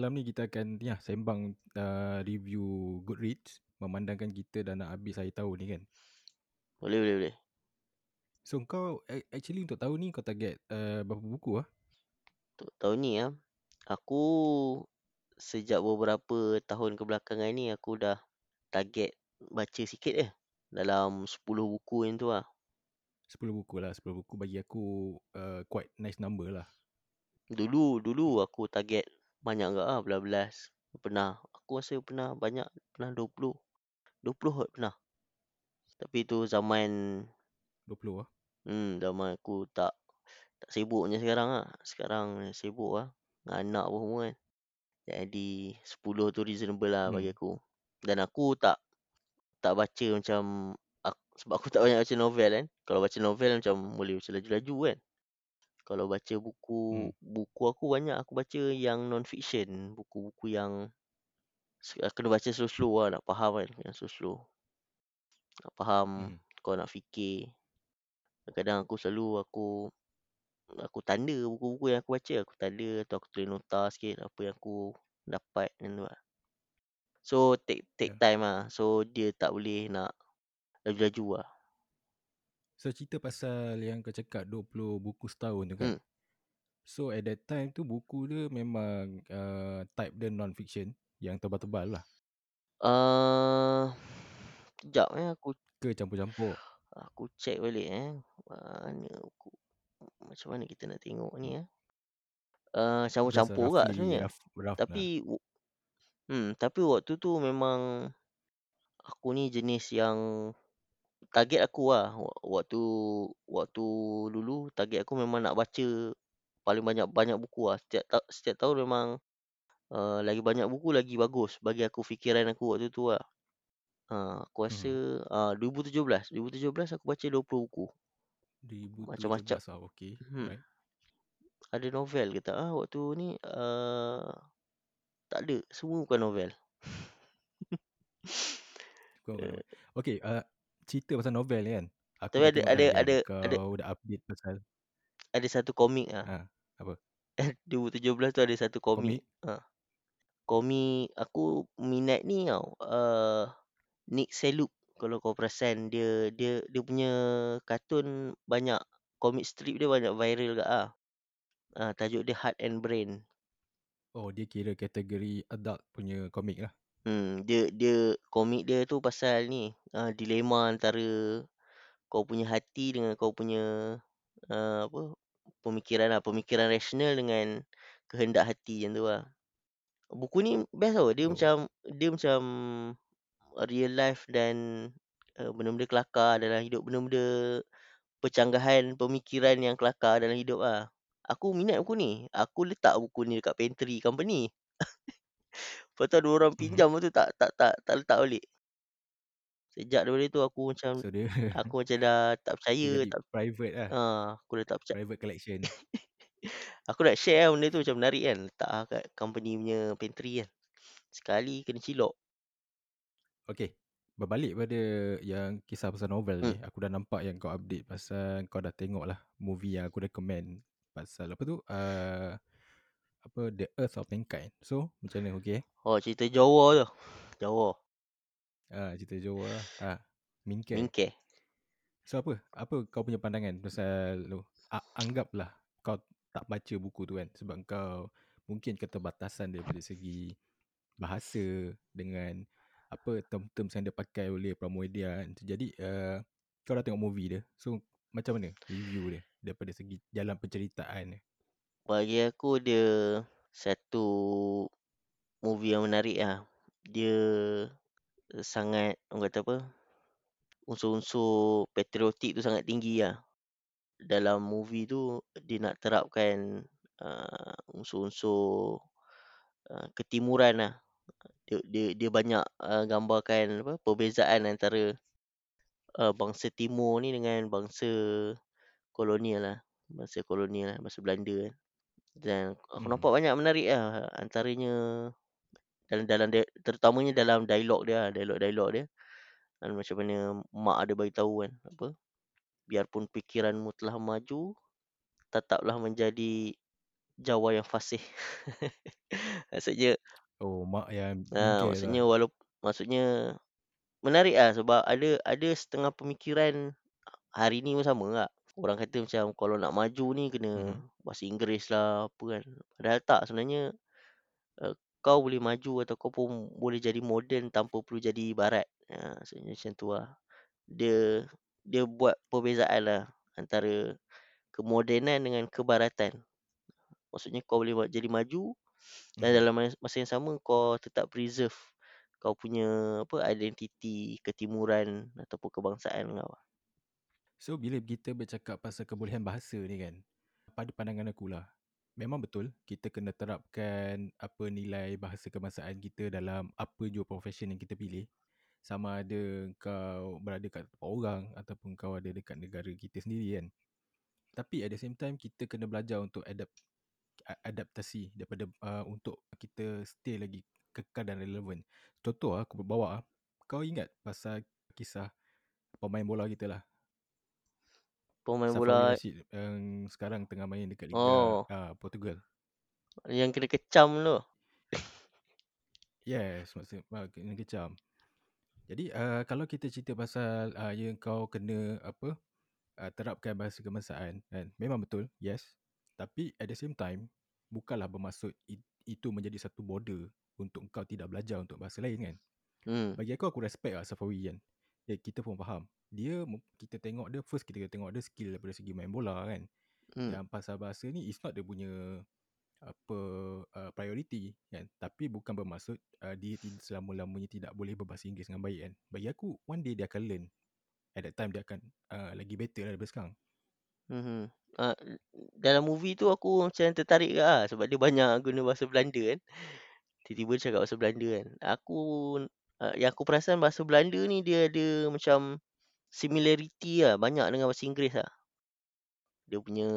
Malam ni kita akan ya, sembang uh, review Goodreads memandangkan kita dah nak habis akhir tahun ni kan. Boleh, boleh, boleh. So, kau actually untuk tahun ni kau target uh, berapa buku ah? Untuk tahun ni ya, aku sejak beberapa tahun kebelakangan ni aku dah target baca sikit eh. Dalam 10 buku yang tu lah. 10 buku lah. 10 buku bagi aku uh, quite nice number lah. Dulu, dulu aku target banyak ke ah, belas-belas. Pernah, aku rasa pernah banyak, pernah 20. 20 kot pernah. Tapi tu zaman 20 lah. Hmm, zaman aku tak tak sibuk macam sekarang ah. Sekarang sibuk ah. Anak pun semua kan. Jadi 10 tu reasonable lah bagi Hmm. aku. Dan aku tak tak baca macam aku, sebab aku tak banyak baca novel kan. Kalau baca novel macam boleh baca laju-laju kan. Kalau baca buku Hmm. buku aku banyak aku baca yang non fiction, buku-buku yang kena baca slow-slow lah nak faham kan, yang slow-slow. Nak faham, Hmm. kau nak fikir. Kadang-kadang aku selalu aku aku tanda buku-buku yang aku baca, aku tanda atau aku tulis nota sikit apa yang aku dapat macam tu lah. So take take Yeah. time lah. So dia tak boleh nak laju-laju lah. So, cerita pasal yang kau cakap 20 buku setahun tu kan. Hmm. So, at that time tu buku dia memang uh, type dia non-fiction yang tebal-tebal lah. Uh, kejap eh aku Ke campur-campur. aku check balik eh. Mana buku macam mana kita nak tengok ni eh. Uh, campur-campur kat roughly, sebenarnya. rough, rough lah. Tapi w- hmm tapi waktu tu memang aku ni jenis yang target aku lah Wa- waktu waktu dulu target aku memang nak baca paling banyak banyak buku lah setiap ta- setiap tahun memang uh, lagi banyak buku lagi bagus bagi aku fikiran aku waktu tu lah. Uh, aku rasa uh, 2017 2017 aku baca 20 buku. 2017 Macam-macam. ah, okay. Hmm. Right. Ada novel ke tak ah waktu ni uh, tak ada semua bukan novel. Okay, uh, cerita pasal novel ni kan. Aku Tapi ada ada ada kau ada dah update pasal ada satu komik ah. ha, apa? 2017 tu ada satu komik. Ha. Komik aku minat ni tau. Uh, Nick Seluk kalau kau perasan dia dia dia punya kartun banyak komik strip dia banyak viral ke ah. Uh, tajuk dia Heart and Brain. Oh, dia kira kategori adult punya komik lah. Hmm, dia dia komik dia tu pasal ni uh, dilema antara kau punya hati dengan kau punya uh, apa pemikiran lah, pemikiran rasional dengan kehendak hati macam tu lah. Buku ni best tau. Dia Oh. macam dia macam real life dan uh, benda-benda kelakar dalam hidup, benda-benda pencanggahan pemikiran yang kelakar dalam hidup lah. Aku minat buku ni. Aku letak buku ni dekat pantry company. Lepas tu ada orang Mhm. pinjam lepas tu tak tak tak tak letak balik. Sejak daripada tu aku macam So, dia, aku macam dah tak percaya, tak private lah. ha, aku dah tak percaya. Private collection. Aku nak share lah benda tu macam menarik kan. Letak lah kat company punya pantry kan. Sekali kena cilok. Okay. Berbalik pada yang kisah pasal novel Hmm. ni. Aku dah nampak yang kau update pasal kau dah tengok lah movie yang aku recommend. Pasal apa tu? Uh, apa The Earth of Mankind. So, macam mana? Okay? Oh cerita Jawa tu. Jawa. Ah, cerita Jawa lah. Ah, Minke. Mingke. So apa? Apa kau punya pandangan pasal lu? Anggaplah kau tak baca buku tu kan sebab kau mungkin keterbatasan daripada segi bahasa dengan apa term-term yang dia pakai oleh Pramudia kan. Jadi uh, kau dah tengok movie dia. So macam mana review dia daripada segi jalan penceritaan dia? Bagi aku dia satu movie yang menarik lah. Dia sangat orang kata apa? Unsur-unsur patriotik tu sangat tinggi lah. Dalam movie tu dia nak terapkan uh, unsur-unsur uh, ketimuran lah. Dia dia, dia banyak uh, gambarkan apa perbezaan antara uh, bangsa timur ni dengan bangsa kolonial lah. Bangsa kolonial lah, bangsa Belanda kan. Dan aku Hmm. nampak banyak menarik lah antaranya dalam dalam dia, terutamanya dalam dialog dia, lah, dialog-dialog dia. Dan macam mana mak ada bagi tahu kan apa? Biarpun fikiranmu telah maju, tetaplah menjadi Jawa yang fasih. maksudnya Oh, mak yang ah, bingkai tu maksudnya lah. walau maksudnya menarik ah sebab ada ada setengah pemikiran hari ni pun sama lah. Orang kata macam kalau nak maju ni kena Mhm. bahasa Inggeris lah apa kan. Padahal tak sebenarnya uh, kau boleh maju atau kau pun boleh jadi moden tanpa perlu jadi barat. Ha, maksudnya macam tu lah. Dia dia buat perbezaan lah antara kemodenan dengan kebaratan. Maksudnya kau boleh buat jadi maju dan Mhm. dalam mas- masa yang sama kau tetap preserve kau punya apa identiti ketimuran ataupun kebangsaan kau. So, bila kita bercakap pasal kebolehan bahasa ni kan, pada pandangan aku lah, memang betul kita kena terapkan apa nilai bahasa kebangsaan kita dalam apa jua profession yang kita pilih. Sama ada kau berada kat tempat orang ataupun kau ada dekat negara kita sendiri kan. Tapi at the same time, kita kena belajar untuk adapt, adaptasi daripada uh, untuk kita stay lagi kekal dan relevan. Contoh lah, aku bawa ah, kau ingat pasal kisah pemain bola kita lah, Pemain Safari bola Rashid yang sekarang tengah main dekat Liga oh uh, Portugal. yang kena kecam tu. Yes, maksud kena kecam. Jadi uh, kalau kita cerita pasal uh, yang kau kena apa uh, terapkan bahasa kebangsaan kan, memang betul, yes. Tapi at the same time, bukanlah bermaksud it, itu menjadi satu border untuk kau tidak belajar untuk bahasa lain kan. Hmm. Bagi aku aku respect lah Safawi kan. Ya, kita pun faham. Dia kita tengok dia first kita tengok dia skill daripada segi main bola kan. Hmm. Yang pasal bahasa ni is not dia punya apa uh, priority kan tapi bukan bermaksud uh, dia selama-lamanya tidak boleh berbahasa Inggeris dengan baik kan bagi aku one day dia akan learn at that time dia akan uh, lagi better lah daripada sekarang Mhm. Uh, dalam movie tu aku macam tertarik ke lah sebab dia banyak guna bahasa Belanda kan. Tiba-tiba dia cakap bahasa Belanda kan. Aku uh, yang aku perasan bahasa Belanda ni dia ada macam similarity lah banyak dengan bahasa Inggeris lah. Dia punya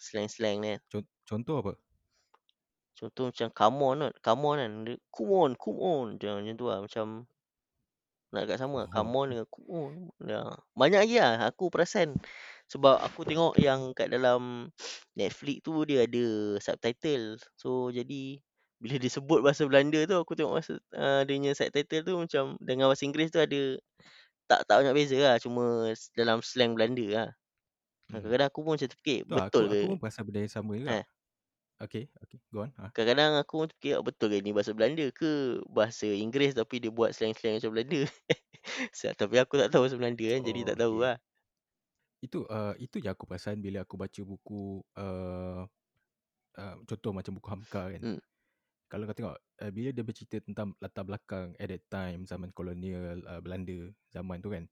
slang-slang ni. Con- contoh apa Contoh macam come on kan. Come on kan. Dia, come on, come on. Macam, macam tu lah. Macam nak dekat sama. oh Come on dengan come on. Ya. Banyak lagi lah aku perasan. Sebab aku tengok yang kat dalam Netflix tu dia ada subtitle. So jadi bila dia sebut bahasa Belanda tu aku tengok bahasa uh, dia punya subtitle tu macam dengan bahasa Inggeris tu ada tak tak banyak beza lah. Cuma dalam slang Belanda lah. hmm. Kadang-kadang aku pun macam terfikir tu lah, betul aku ke? aku pun perasan benda yang sama juga Eh. okay okay go on ha? Kadang-kadang aku pun terfikir "Oh, betul ke ni bahasa Belanda ke bahasa Inggeris tapi dia buat slang-slang macam Belanda. Sa- tapi aku tak tahu bahasa Belanda kan jadi oh, tak tahu okay. lah. itu uh, itu yang aku perasan bila aku baca buku uh, uh, contoh macam buku Hamka kan Hmm. Kalau kau tengok uh, bila dia bercerita tentang latar belakang at that time zaman kolonial uh, Belanda zaman tu kan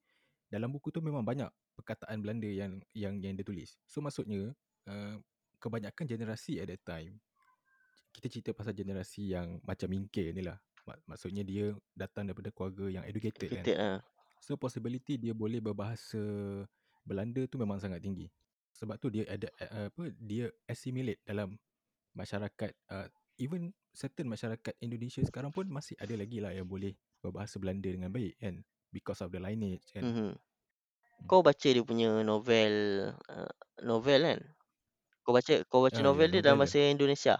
dalam buku tu memang banyak perkataan Belanda yang yang yang dia tulis. So maksudnya uh, kebanyakan generasi at that time kita cerita pasal generasi yang macam Mingke ni lah. Mak- maksudnya dia datang daripada keluarga yang educated kan. Kita ah. So possibility dia boleh berbahasa Belanda tu memang sangat tinggi. Sebab tu dia ada apa dia assimilate dalam masyarakat uh, even certain masyarakat Indonesia sekarang pun masih ada lagi lah yang boleh berbahasa Belanda dengan baik kan because of the lineage kan. Mhm. Hmm. Kau baca dia punya novel uh, novel kan? Kau baca kau baca Ah, novel dia dalam novel bahasa Indonesia.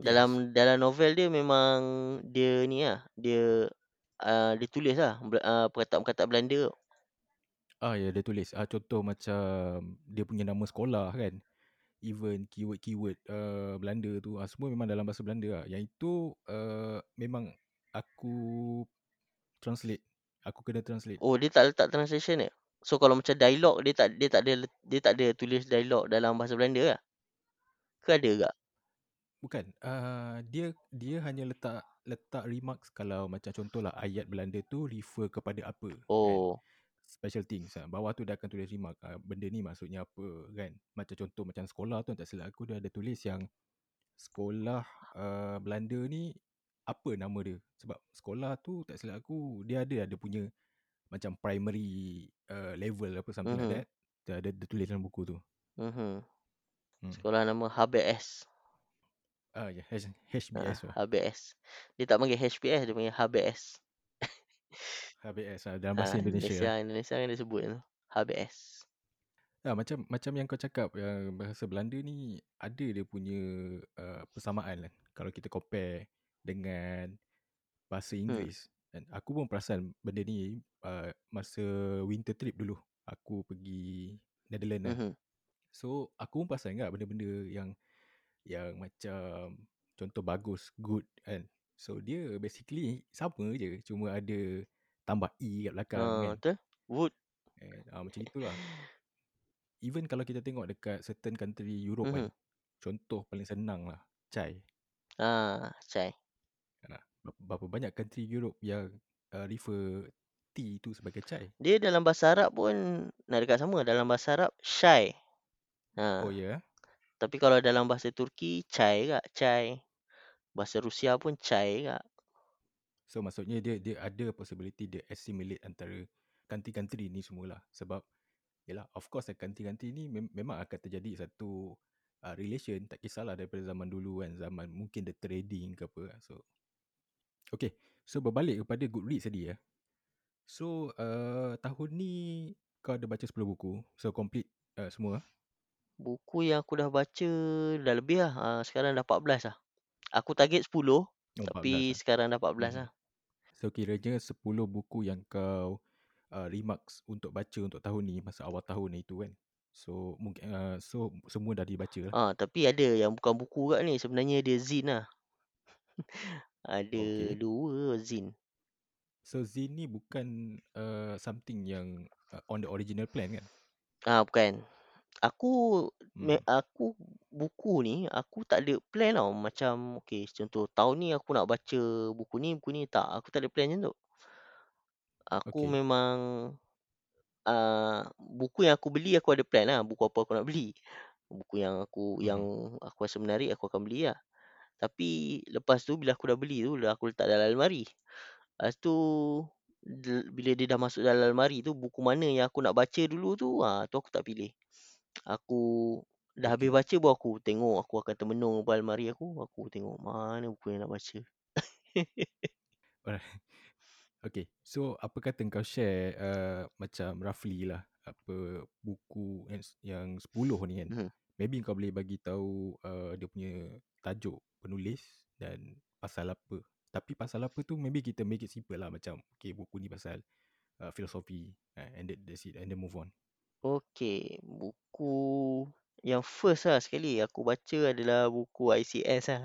Yes. Dalam dalam novel dia memang dia ni lah, dia uh, dia tulis lah uh, perkataan-perkataan Belanda. Ah ya dia tulis ah contoh macam dia punya nama sekolah kan. Even keyword-keyword uh, Belanda tu ah, semua memang dalam bahasa Belanda lah. Yang itu uh, memang aku translate. Aku kena translate. Oh, dia tak letak translation dia. So kalau macam dialog dia tak dia tak ada dia tak ada tulis dialog dalam bahasa Belanda lah. Ke ada ke? Bukan. Uh, dia dia hanya letak letak remarks kalau macam contohlah ayat Belanda tu refer kepada apa kan. Special things. ah. Bawah tu dia akan tulis remark. Uh, benda ni maksudnya apa kan. Macam contoh macam sekolah tu tak silap aku dia ada tulis yang sekolah uh, Belanda ni apa nama dia. Sebab sekolah tu tak silap aku dia ada ada punya macam primary uh, level apa something Mhm. like that. Dia ada dia tulis dalam buku tu. Mhm. Hmm. Sekolah nama HBS. Ah ya, Ah, HBS. HBS. Dia tak panggil HBS, dia panggil HBS. HBS ah, dalam Ah, bahasa Indonesia. Indonesia, lah. Indonesia kan dia sebut tu. HBS. Ya, macam macam yang kau cakap yang bahasa Belanda ni ada dia punya uh, persamaan kan. Kalau kita compare dengan bahasa Hmm. Inggeris. Dan aku pun perasan benda ni uh, masa winter trip dulu. Aku pergi Netherlands kan. Mhm. So aku pun perasan juga benda-benda yang yang macam contoh bagus, good kan. So dia basically sama je cuma ada tambah E kat belakang Ah, kan. betul. Wood. And, uh, macam itulah. Even kalau kita tengok dekat certain country Europe kan. Mhm. Contoh paling senang lah. Chai. Ah, chai. Ha, berapa banyak country Europe yang uh, refer tea tu sebagai chai. Dia dalam bahasa Arab pun nak dekat sama. Dalam bahasa Arab. Oh Ha. ya. Yeah. Tapi kalau dalam bahasa Turki, chai juga. Chai. Bahasa Rusia pun chai juga. So maksudnya dia dia ada possibility dia assimilate antara country-country ni semualah. Sebab yalah of course country-country ni mem- memang akan terjadi satu uh, relation tak kisahlah daripada zaman dulu kan zaman mungkin the trading ke apa so Okay, so berbalik kepada Goodreads tadi ya. So uh, tahun ni kau ada baca 10 buku, so complete uh, semua. Buku yang aku dah baca dah lebih lah. Uh, sekarang dah 14 lah. Aku target 10. Oh, tapi 14 lah. sekarang dah 14 Mhm. lah. So kiranya 10 buku yang kau uh, remarks untuk baca untuk tahun ni masa awal tahun ni tu kan. So mungkin uh, so semua dah dibaca lah. Ah, tapi ada yang bukan buku kat ni. Sebenarnya dia zin lah. ada Okay. dua zin. So Zin ni bukan uh, something yang uh, on the original plan kan? Ah, bukan. Aku me, Hmm. aku buku ni aku tak ada plan tau. Macam okey contoh tahun ni aku nak baca buku ni, buku ni tak. Aku tak ada plan macam tu. Aku Okay. memang uh, buku yang aku beli aku ada plan lah. Buku apa aku nak beli. Buku yang aku yang Mhm. aku rasa menarik aku akan beli lah. Tapi lepas tu bila aku dah beli tu dah aku letak dalam almari. Lepas tu del- bila dia dah masuk dalam almari tu buku mana yang aku nak baca dulu tu ah tu aku tak pilih. Aku dah habis baca baru aku tengok aku akan termenung pada almari aku. Aku tengok mana buku yang nak baca. Alright. Okay. So apa kata kau share uh, macam roughly lah apa buku yang, yang 10 ni kan. Mhm. Maybe kau boleh bagi tahu uh, dia punya tajuk penulis dan pasal apa. Tapi pasal apa tu maybe kita make it simple lah macam okay buku ni pasal uh, filosofi uh, and that, that's it and then move on. Okey, buku yang first lah sekali aku baca adalah buku ICS lah.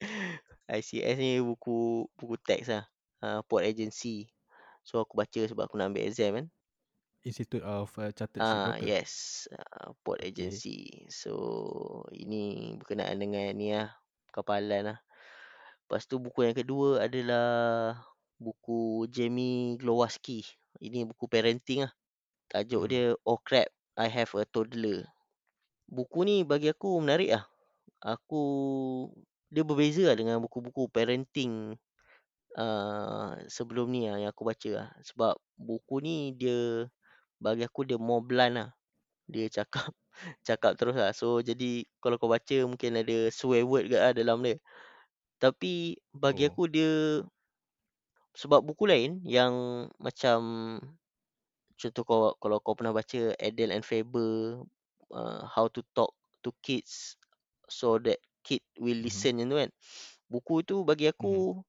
ICS ni buku buku teks lah. Uh, Port Agency. So aku baca sebab aku nak ambil exam kan. Institute of uh, Chartered Ah Shipbroker. yes, uh, Port Okay. Agency. So ini berkenaan dengan ni lah, kapalan lah. Lepas tu buku yang kedua adalah buku Jamie Glowaski. Ini buku parenting lah. Tajuk Mhm. dia Oh Crap, I Have a Toddler. Buku ni bagi aku menarik lah. Aku dia berbeza lah dengan buku-buku parenting uh, sebelum ni lah yang aku baca lah. Sebab buku ni dia bagi aku dia more blunt lah. Dia cakap cakap terus lah. So jadi kalau kau baca mungkin ada swear word ke lah dalam dia. Tapi bagi Oh. aku dia sebab buku lain yang macam contoh kau kalau kau pernah baca Adele and Faber uh, How to Talk to Kids so that kid will Mhm. listen macam tu kan. Buku tu bagi aku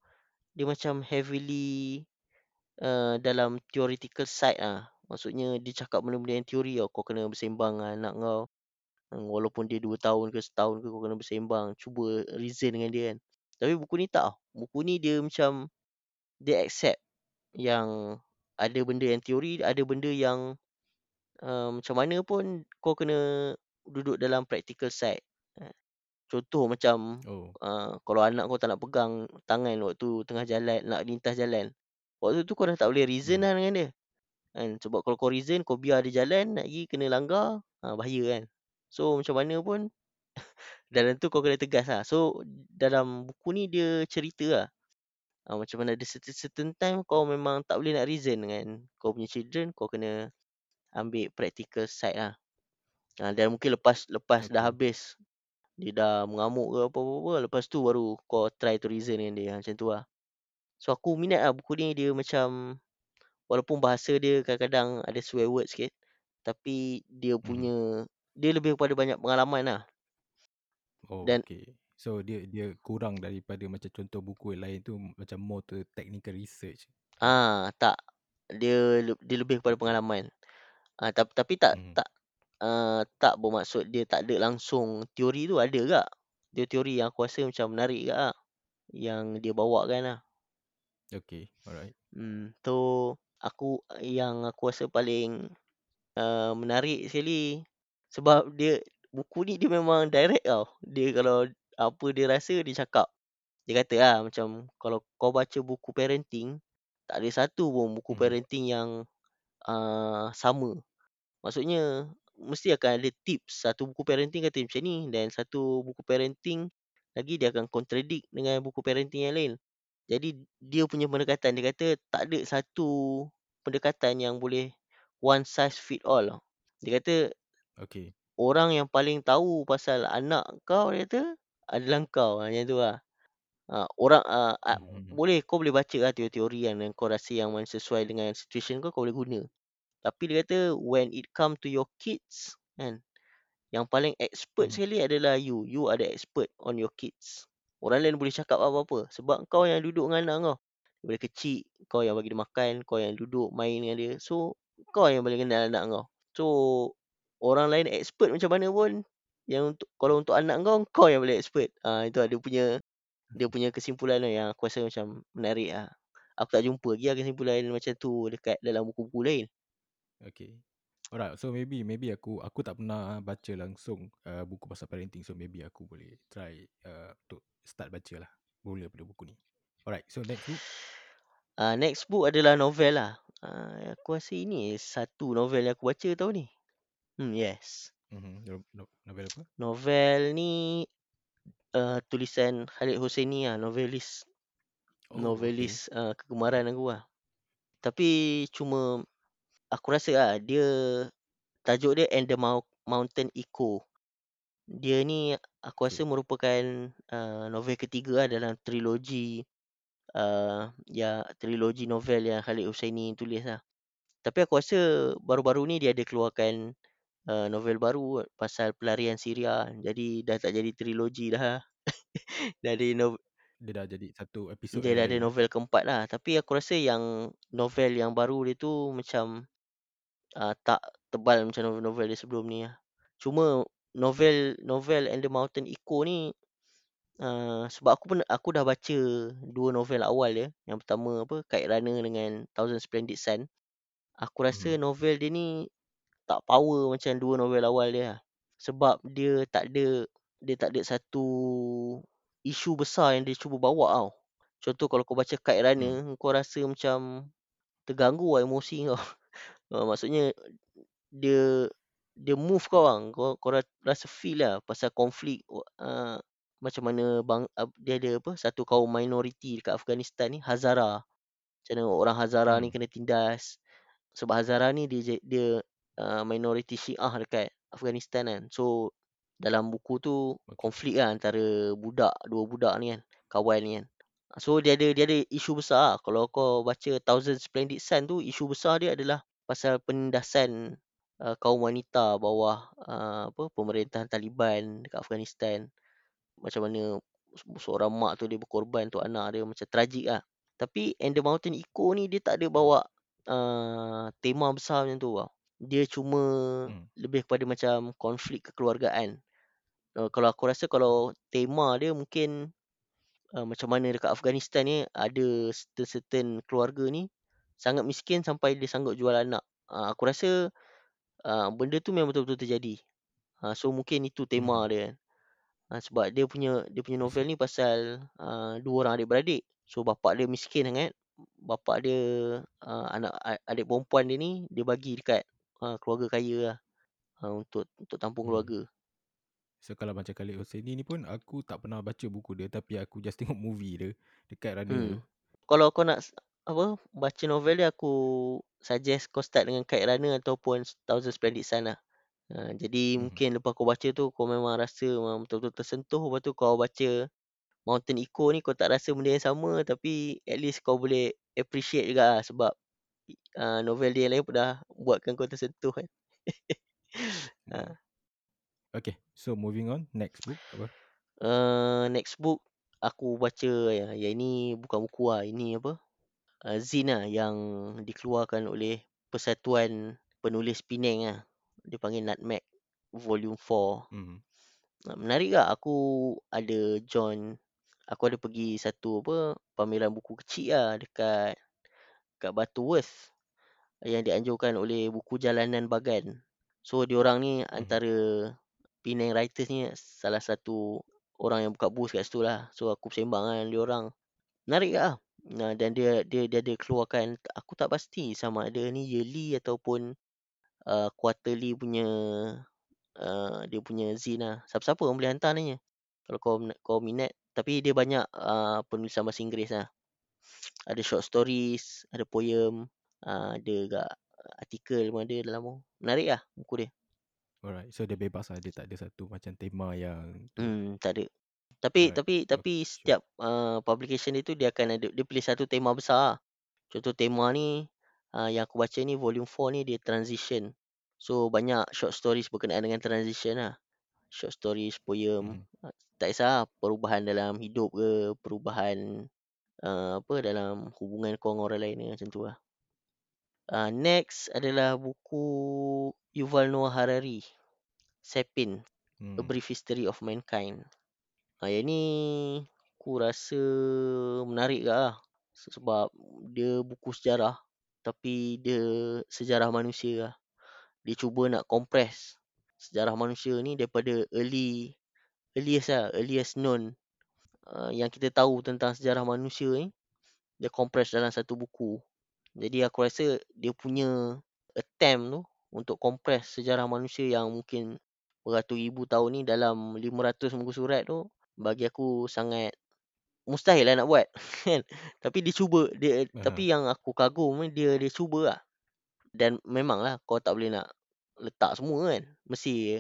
dia macam heavily uh, dalam theoretical side ah. Maksudnya dia cakap benda-benda yang teori tau. Kau kena bersembang dengan anak kau. Hmm, Walaupun dia 2 tahun ke setahun ke kau kena bersembang. Cuba reason dengan dia kan. Tapi buku ni tak. Buku ni dia macam dia accept yang ada benda yang teori, ada benda yang uh, macam mana pun kau kena duduk dalam practical side. Uh, Contoh macam Oh. uh, kalau anak kau tak nak pegang tangan waktu tengah jalan, nak lintas jalan. Waktu tu kau dah tak boleh reason Mhm. lah dengan dia. Kan? Sebab kalau kau reason, kau biar dia jalan, nak pergi kena langgar, ha, bahaya kan. So macam mana pun, dalam tu kau kena tegas lah. So dalam buku ni dia cerita lah. Ha, macam mana ada certain, certain time kau memang tak boleh nak reason dengan kau punya children, kau kena ambil practical side lah. Ha, dan mungkin lepas lepas dah habis dia dah mengamuk ke apa-apa, lepas tu baru kau try to reason dengan dia. Macam tu lah. So aku minat lah buku ni dia macam walaupun bahasa dia kadang-kadang ada swear word sikit. tapi dia punya dia lebih kepada banyak pengalaman lah. Oh, Dan okay. So dia dia kurang daripada macam contoh buku yang lain tu macam more to technical research, ah, tak, dia le dia lebih kepada pengalaman. Ah, tap tapi tak Mhm. tak, eee, tak bermaksud dia tak ada langsung teori tu ada juga. Dia teori yang aku rasa macam menarik juga lah, yang dia bawakan lah. Okay, alright. Hmm, so aku yang aku rasa paling, eee, menarik sekali sebab dia buku ni dia memang direct tau. Dia kalau apa dia rasa dia cakap. Dia kata lah macam kalau kau baca buku parenting, tak ada satu pun buku Mhm. parenting yang, eee, sama. Maksudnya mesti akan ada tips, satu buku parenting kata macam ni dan satu buku parenting lagi dia akan contradict dengan buku parenting yang lain. Jadi dia punya pendekatan, dia kata tak ada satu pendekatan yang boleh one size fit all. Dia kata Okay. orang yang paling tahu pasal anak kau dia kata adalah kau, ha, macam tu lah. Ha, orang, ah, a Mhm. boleh kau boleh baca lah teori-teori yang yang kau rasa yang mana sesuai dengan situation kau, kau boleh guna. Tapi dia kata when it come to your kids kan, yang paling expert Mhm. sekali adalah you. You are the expert on your kids. Orang lain boleh cakap apa-apa sebab kau yang duduk dengan anak kau. Daripada kecil kau yang bagi dia makan, kau yang duduk main dengan dia. So kau yang paling kenal anak kau. So orang lain expert macam mana pun yang untuk kalau untuk anak kau, kau yang paling expert. Ah itu lah dia punya dia punya kesimpulan lah yang aku rasa macam menarik lah. Aku tak jumpa lagi lah kesimpulan macam tu dekat dalam buku-buku lain. Okay. Alright, so maybe maybe aku aku tak pernah baca langsung uh, buku pasal parenting so maybe aku boleh try uh, untuk start baca lah. Mula daripada buku ni. Alright, so next book. Ah next book adalah novel lah. Ah aku rasa ini satu novel yang aku baca tahun ni. Hmm yes. Mhm. No, no, novel apa? Novel ni uh, tulisan Khalid Hosseini lah, novelis. Oh, okay. Novelis uh, kegemaran aku lah. Tapi cuma aku rasa lah dia tajuk dia And the Mou- Mountain Echo. Dia ni aku rasa Okay. merupakan uh, novel ketiga lah dalam trilogi uh, ya trilogi novel yang Khalid Hosseini tulis lah. Tapi aku rasa baru-baru ni dia ada keluarkan uh, novel baru pasal pelarian Syria. Jadi dah tak jadi trilogi dah. dah ada no, Dia dah jadi satu episod dia dah novel ada novel keempat lah. Tapi aku rasa yang novel yang baru dia tu macam uh, tak tebal macam novel-novel dia sebelum ni lah. Cuma novel novel And the Mountain Echo ni uh, sebab aku pernah aku dah baca dua novel awal dia. Yang pertama apa Kite Runner dengan Thousand Splendid Sun. Aku rasa Mhm. novel dia ni tak power macam dua novel awal dia lah. Sebab dia tak ada dia tak ada satu isu besar yang dia cuba bawa tau. Contoh kalau kau baca Kite Hmm. Runner, kau rasa macam terganggu lah emosi kau. Uh, maksudnya dia dia move kau bang. Kau kau ra- rasa feel lah pasal konflik uh, macam mana bang uh, dia ada apa satu kaum minoriti dekat Afghanistan ni Hazara. Macam mana orang Hazara ni Hmm. kena tindas. Sebab Hazara ni dia dia uh, minoriti Syiah dekat Afghanistan kan. So dalam buku tu konflik lah antara budak dua budak ni kan, kawan ni kan. So dia ada dia ada isu besar lah. Kalau kau baca Thousand Splendid Sun tu isu besar dia adalah pasal penindasan uh, kaum wanita bawah uh, apa pemerintahan Taliban dekat Afghanistan. Macam mana se- seorang mak tu dia berkorban untuk anak dia macam tragik lah. Tapi And the Mountain Echo ni dia tak ada bawa uh, tema besar macam tu tau. Dia cuma Hmm. lebih kepada macam konflik kekeluargaan. Uh, kalau aku rasa kalau tema dia mungkin uh, macam mana dekat Afghanistan ni ada certain, certain keluarga ni sangat miskin sampai dia sanggup jual anak. Uh, aku rasa uh, benda tu memang betul-betul terjadi. Uh, so mungkin itu tema Mhm. dia. Uh, sebab dia punya dia punya novel ni pasal uh, dua orang adik-beradik. So bapak dia miskin sangat. Bapak dia uh, anak a- adik perempuan dia ni dia bagi dekat uh, keluarga kaya lah. Uh, untuk untuk tampung Hmm. keluarga. So kalau macam Khalid Hosseini ni pun aku tak pernah baca buku dia tapi aku just tengok movie dia dekat tu. Hmm. Kalau kau nak apa baca novel dia aku suggest kau start dengan Kite Runner ataupun Thousand Splendid Sun lah. Ha, jadi Mhm. mungkin lepas kau baca tu kau memang rasa memang betul-betul tersentuh lepas tu kau baca Mountain Echo ni kau tak rasa benda yang sama tapi at least kau boleh appreciate juga lah sebab uh, novel dia yang lain pun dah buatkan kau tersentuh kan. Ha. Okay, so moving on, next book apa? Uh, next book aku baca ya, yang ini bukan buku lah, ini apa, uh, zine lah yang dikeluarkan oleh Persatuan Penulis Penang lah. Dia panggil Nutmeg Volume 4. Mhm. Uh, menarik tak? Aku ada join, aku ada pergi satu apa, pameran buku kecil lah dekat kat Butterworth yang dianjurkan oleh Buku Jalanan Bagan. So, diorang ni Mhm. antara Penang writers ni salah satu orang yang buka booth kat situ lah. So, aku bersembang dengan diorang. Menarik lah. Nah, dan dia dia dia ada keluarkan, aku tak pasti sama ada ni yearly ataupun uh, quarterly punya uh, dia punya zine lah. Siapa-siapa orang boleh hantar ni. Kalau kau kau minat. Tapi dia banyak uh, penulisan bahasa Inggeris lah. Ada short stories, ada poem, uh, ada agak artikel pun ada dalam tu. Menarik lah buku dia. Alright, so dia bebas lah, dia tak ada satu macam tema yang. Hmm, tak ada. Tapi Alright, tapi okay, tapi sure. setiap uh, publication dia tu dia akan ada dia pilih satu tema besar lah. Contoh tema ni uh, yang aku baca ni volume 4 ni dia transition. So banyak short stories berkenaan dengan transition lah. Short stories, poem. Uh, tak kisah lah, perubahan dalam hidup ke, perubahan uh, apa dalam hubungan kau dengan orang lain macam tu lah. Uh, next adalah buku Yuval Noah Harari. Sapien, A Hmm. Brief History of Mankind. Ha, yang ni aku rasa menarik ke lah. Sebab dia buku sejarah tapi dia sejarah manusia lah. Dia cuba nak compress sejarah manusia ni daripada early earliest lah, earliest known uh, yang kita tahu tentang sejarah manusia ni dia compress dalam satu buku. Jadi aku rasa dia punya attempt tu untuk compress sejarah manusia yang mungkin beratus ribu tahun ni dalam 500 muka surat tu bagi aku sangat mustahil lah nak buat kan. Tapi dia cuba dia Aha. tapi yang aku kagum ni dia dia cuba lah. Dan memanglah kau tak boleh nak letak semua kan. Mesti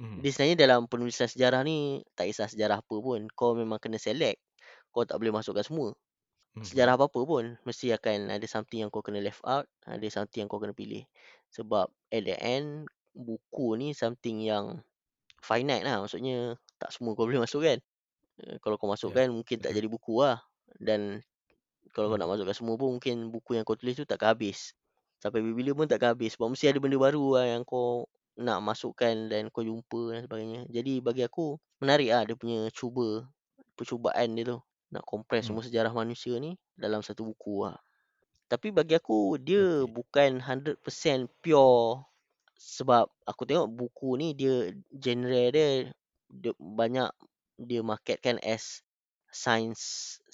Mhm. dia sebenarnya dalam penulisan sejarah ni tak kisah sejarah apa pun kau memang kena select. Kau tak boleh masukkan semua. Mhm. Sejarah apa-apa pun mesti akan ada something yang kau kena left out, ada something yang kau kena pilih. Sebab at the end buku ni something yang finite lah. Maksudnya tak semua kau boleh masukkan. Uh, kalau kau Ya, masukkan mungkin tak jadi buku lah. Dan kalau kau nak Mhm. masukkan semua pun mungkin buku yang kau tulis tu takkan habis. Sampai bila-bila pun takkan habis. Sebab mesti ada benda baru lah yang kau nak masukkan dan kau jumpa dan sebagainya. Jadi bagi aku menarik lah dia punya cuba, percubaan dia tu. Nak compress Mhm. semua sejarah manusia ni dalam satu buku lah. Tapi bagi aku dia Okay. bukan 100% pure sebab aku tengok buku ni dia genre dia, dia banyak dia marketkan as science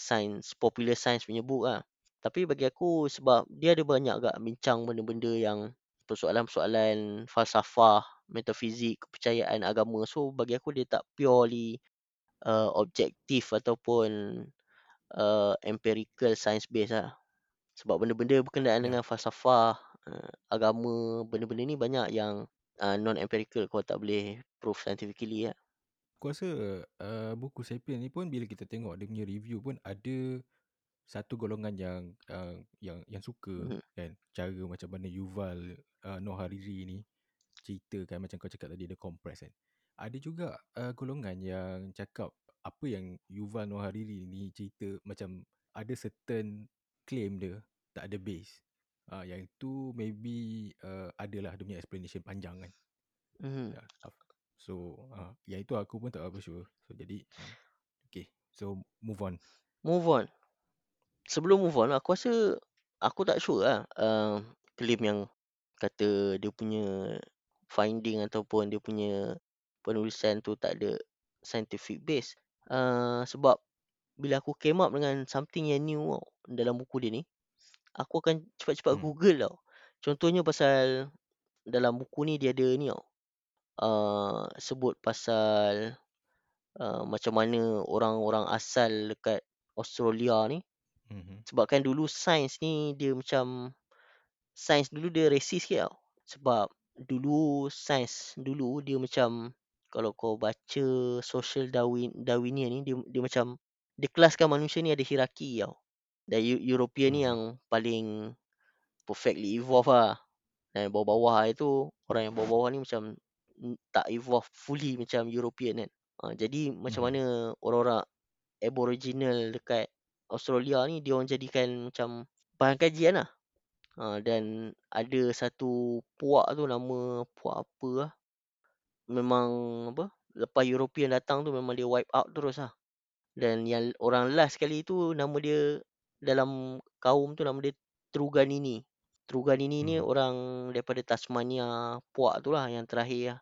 science popular science punya book lah. Tapi bagi aku sebab dia ada banyak agak bincang benda-benda yang persoalan-persoalan falsafah, metafizik, kepercayaan agama. So bagi aku dia tak purely uh, objektif ataupun uh, empirical science based lah. Sebab benda-benda berkenaan Ya. dengan falsafah, uh, agama, benda-benda ni banyak yang uh, non empirical kau tak boleh prove scientifically lah. Aku rasa uh, buku Sapien ni pun bila kita tengok dia punya review pun ada satu golongan yang uh, yang yang suka Mhm. kan cara macam mana Yuval uh, Noah Hariri ni ceritakan macam kau cakap tadi dia compress kan. Ada juga uh, golongan yang cakap apa yang Yuval Noah Hariri ni cerita macam ada certain claim dia tak ada base. Uh, yang itu maybe uh, adalah dia punya explanation panjang kan. Mhm. Ya, So uh, yang itu aku pun tak apa sure. So jadi uh, okay. So move on. Move on. Sebelum move on, aku rasa aku tak sure lah uh, claim yang kata dia punya finding ataupun dia punya penulisan tu tak ada scientific base. Uh, sebab bila aku came up dengan something yang new tau, dalam buku dia ni, aku akan cepat-cepat Hmm. google tau. Contohnya pasal dalam buku ni dia ada ni tau. Uh, sebut pasal uh, macam mana orang-orang asal dekat Australia ni Mhm. sebabkan dulu sains ni dia macam sains dulu dia racist sikit tau. Sebab dulu sains dulu dia macam kalau kau baca social Darwin Darwinian ni dia dia macam dia kelaskan manusia ni ada hierarki tau. Dan Eu- European ni Mhm. yang paling perfectly evolved lah. Dan bawah-bawah itu, orang yang bawah-bawah ni macam tak evolve fully macam European kan. Uh, jadi macam Mhm. mana orang-orang Aboriginal dekat Australia ni dia orang jadikan macam bahan kajian lah. Uh, dan ada satu puak tu nama puak apa lah. Memang apa lepas European datang tu memang dia wipe out terus lah. Dan yang orang last sekali tu nama dia dalam kaum tu nama dia Truganini. Truganini ni Mhm. orang daripada Tasmania puak tu lah yang terakhir lah.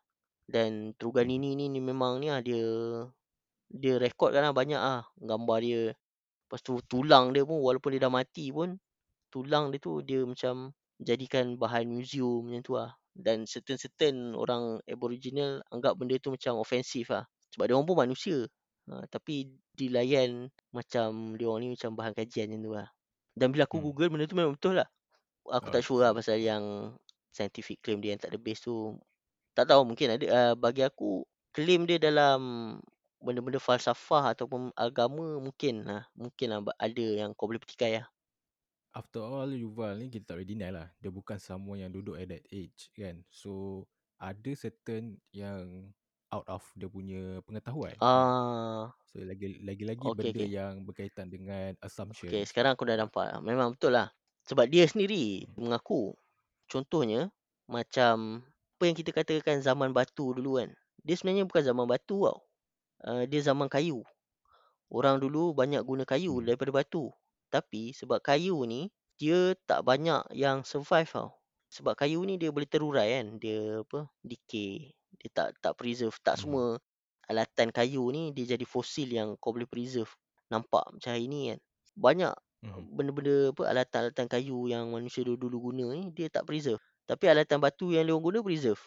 Dan. Truganini ni, ni memang ni lah dia dia rekodkan lah banyak lah gambar dia. Lepas tu tulang dia pun walaupun dia dah mati pun tulang dia tu dia macam jadikan bahan museum macam tu lah. Dan certain-certain orang Aboriginal anggap benda tu macam offensive lah. Sebab dia orang pun manusia. Ha, tapi dilayan macam dia orang ni macam bahan kajian macam tu lah. Dan bila aku Mhm. google benda tu memang betul lah. Aku Oh, tak sure lah pasal yang scientific claim dia yang tak ada base tu. Tak tahu mungkin ada uh, bagi aku claim dia dalam benda-benda falsafah ataupun agama mungkin lah. Mungkin lah ada yang kau boleh petikai lah. After all Yuval ni kita tak boleh deny lah. Dia bukan someone yang duduk at that age kan. So ada certain yang out of dia punya pengetahuan. Ah, So lagi lagi-lagi okey benda okey. yang berkaitan dengan Okey, assumptions. sekarang aku dah Uh, nampak. Memang betul lah. Sebab dia sendiri mengaku. Contohnya macam apa yang kita katakan zaman batu dulu kan. Dia sebenarnya bukan zaman batu tau. Uh, dia zaman kayu. Orang dulu banyak guna kayu hmm. daripada batu. Tapi sebab kayu ni dia tak banyak yang survive tau. Sebab kayu ni dia boleh terurai kan. Dia apa? Decay. Dia tak tak preserve. Tak Hmm. semua alatan kayu ni dia jadi fosil yang kau boleh preserve. Nampak macam hari ni kan. Banyak Hmm. benda-benda apa alatan-alatan kayu yang manusia dulu-dulu guna ni dia tak preserve. Tapi alatan batu yang dia guna preserve.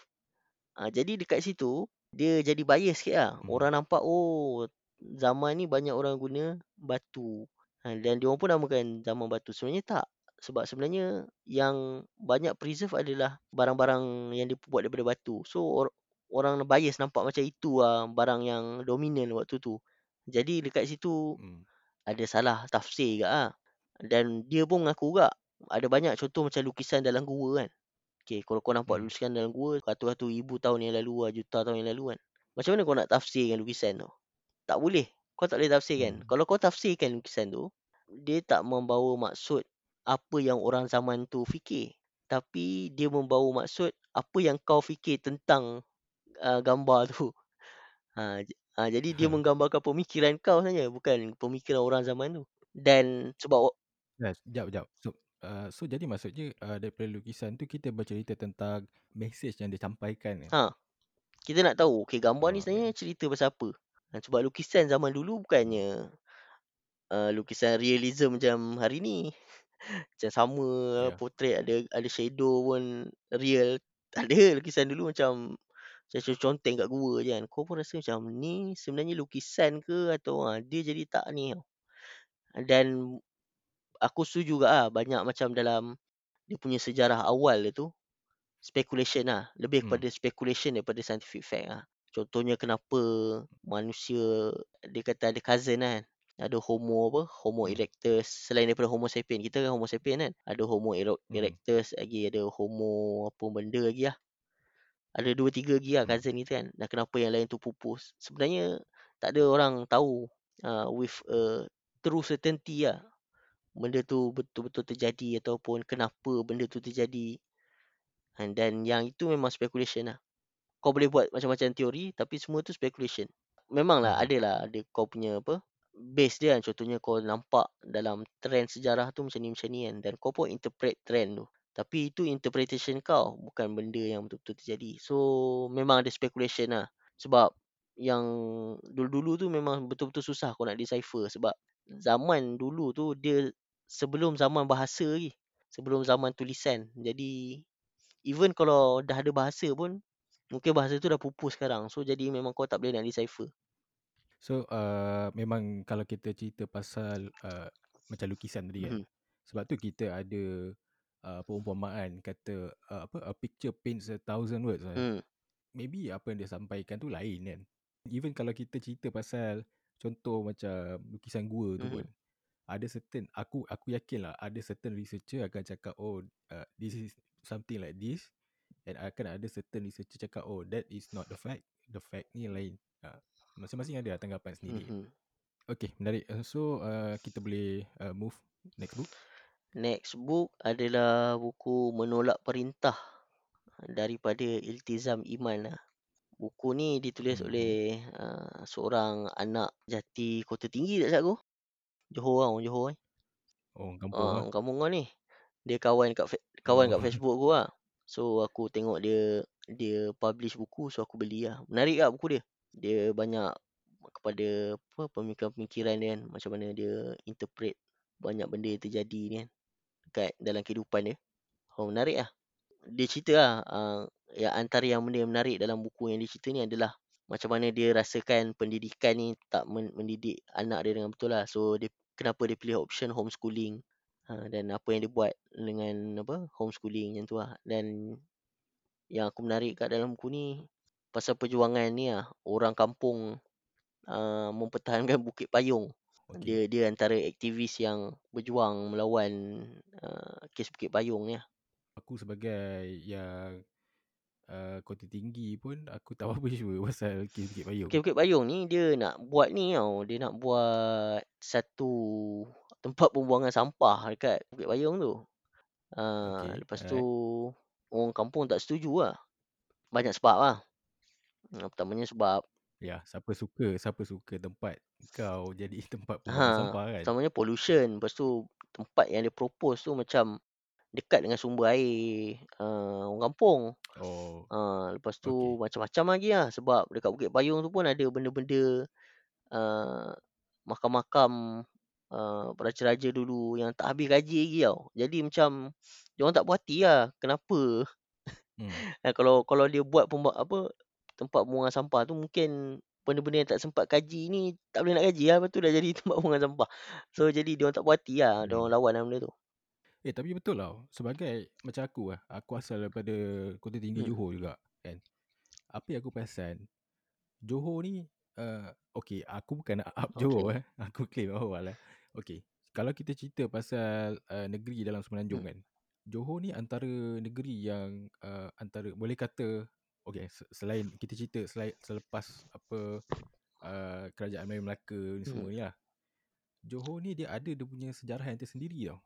Ha, jadi dekat situ dia jadi bias sikit lah. Hmm. Orang nampak oh zaman ni banyak orang guna batu. Ha, dan dia orang pun namakan zaman batu. Sebenarnya tak. Sebab sebenarnya yang banyak preserve adalah barang-barang yang dibuat daripada batu. So or, orang bias nampak macam itu lah barang yang dominan waktu tu. Jadi dekat situ Hmm. ada salah tafsir juga lah. Dan dia pun mengaku juga ada banyak contoh macam lukisan dalam gua kan. Okay, kalau kau nampak Hmm. lukisan dalam gua ratus-ratus ribu tahun yang lalu lah, juta tahun yang lalu kan. Macam mana kau nak tafsirkan lukisan tu? Tak boleh. Kau tak boleh tafsirkan. Hmm. Kalau kau tafsirkan lukisan tu, dia tak membawa maksud apa yang orang zaman tu fikir. Tapi dia membawa maksud apa yang kau fikir tentang uh, gambar tu. Ha, ha, jadi dia menggambarkan pemikiran kau saja, bukan pemikiran orang zaman tu. Dan sebab Ya, jap jap. So uh, so jadi maksudnya uh, daripada lukisan tu kita bercerita tentang message yang disampaikan kan. ha, kita nak tahu okey gambar ni sebenarnya okay. cerita pasal apa. Ha, sebab lukisan zaman dulu bukannya uh, lukisan realism macam hari ni. Macam sama Yeah. portrait ada ada shadow pun real. Tak ada lukisan dulu macam macam conteng kat gua je kan. Kau pun rasa macam ni sebenarnya lukisan ke atau ha, dia jadi tak ni tau. Dan aku setuju juga lah banyak macam dalam dia punya sejarah awal dia tu speculation lah. Lebih Hmm. kepada speculation daripada scientific fact lah. Contohnya kenapa manusia dia kata ada cousin kan. Ada homo apa? Homo Hmm. erectus. Selain daripada homo sapien. Kita kan homo sapien kan. Ada homo Hmm. erectus lagi. Ada homo apa benda lagi lah. Ada dua tiga lagi lah Hmm. cousin kita kan. Dan kenapa yang lain tu pupus. Sebenarnya tak ada orang tahu uh, with a true certainty lah. Benda tu betul-betul terjadi ataupun kenapa benda tu terjadi. And dan yang itu memang speculation lah. Kau boleh buat macam-macam teori tapi semua tu speculation. Memanglah Hmm. adalah ada kau punya apa base dia kan. Contohnya kau nampak dalam trend sejarah tu macam ni macam ni kan. Dan kau pun interpret trend tu. Tapi itu interpretation kau bukan benda yang betul-betul terjadi. So memang ada speculation lah. Sebab yang dulu-dulu tu memang betul-betul susah kau nak decipher. Sebab zaman dulu tu dia sebelum zaman bahasa lagi. Sebelum zaman tulisan. Jadi even kalau dah ada bahasa pun mungkin bahasa tu dah pupus sekarang. So jadi memang kau tak boleh nak decipher. So uh, memang kalau kita cerita pasal uh, macam lukisan tadi kan. Mhm. Sebab tu kita ada uh, perumpamaan kata uh, apa a picture paints a thousand words. Kan? Hmm. Maybe apa yang dia sampaikan tu lain kan. Even kalau kita cerita pasal contoh macam lukisan gua tu Mhm. pun ada certain aku aku yakin lah ada certain researcher akan cakap oh uh, this is something like this And akan ada certain researcher cakap, oh that is not the fact. The fact ni lain. Uh, masing-masing ada tanggapan sendiri. Mhm. Okay, menarik. Uh, so, uh, kita boleh uh, move next book. Next book adalah buku Menolak Perintah daripada Iltizam Iman lah. Buku ni ditulis Mhm. oleh uh, seorang anak jati Kota Tinggi tak silap aku. Johor lah, orang Johor eh. Oh, kampung Ah, lah. orang kampung kau ni. Dia kawan kat kawan Oh. kat Facebook aku lah. So aku tengok dia dia publish buku so aku beli lah. Menarik lah buku dia. Dia banyak kepada apa pemikiran-pemikiran dia kan macam mana dia interpret banyak benda yang terjadi ni kan kat dalam kehidupan dia. Oh menarik lah. Dia cerita lah uh, yang antara yang benda yang menarik dalam buku yang dia cerita ni adalah macam mana dia rasakan pendidikan ni tak men- mendidik anak dia dengan betul lah. So dia kenapa dia pilih option homeschooling ha, dan apa yang dia buat dengan apa homeschooling macam tu lah. Dan yang aku menarik kat dalam buku ni pasal perjuangan ni lah orang kampung uh, mempertahankan Bukit Payung. Okay. Dia dia antara aktivis yang berjuang melawan uh, kes Bukit Payung ni lah. Aku sebagai yang uh, kota tinggi pun, aku tak apa sure pasal kes Bukit Payung. Kes Bukit Payung ni dia nak buat ni tau. Dia nak buat satu tempat pembuangan sampah dekat Bukit Payung tu. Uh, Okay, lepas tu orang kampung tak setuju lah. Banyak sebab lah. Uh, pertamanya sebab Ya, siapa suka, siapa suka tempat kau jadi tempat ha, pembuangan sampah kan? pertamanya pollution. Lepas tu tempat yang dia propose tu macam dekat dengan sumber air uh, orang kampung. Oh, Uh, lepas tu Okay. macam-macam lagi lah sebab dekat Bukit Payung tu pun ada benda-benda uh, makam-makam uh, raja-raja dulu yang tak habis kaji lagi tau. Jadi macam dia orang tak puas hati lah kenapa hmm. kalau kalau dia buat pembuat apa tempat pembuangan sampah tu mungkin benda-benda yang tak sempat kaji ni tak boleh nak kaji lah lepas tu dah jadi tempat pembuangan sampah. So jadi dia orang tak puas hati lah dia orang Hmm. lawan lah benda tu. Eh, tapi betul lah. Sebagai macam aku lah. Aku asal daripada kota tinggi Hmm. Johor juga kan. Apa yang aku perasan, Johor ni, uh, okay, aku bukan nak up Johor Okay. eh. Aku claim awal lah. Okay, kalau kita cerita pasal uh, negeri dalam Semenanjung Hmm. kan. Johor ni antara negeri yang uh, antara, boleh kata, okay, se- selain, kita cerita selain, selepas apa, uh, kerajaan Melayu Melaka ni Hmm. semua ni lah. Johor ni dia ada dia punya sejarah yang tersendiri tau.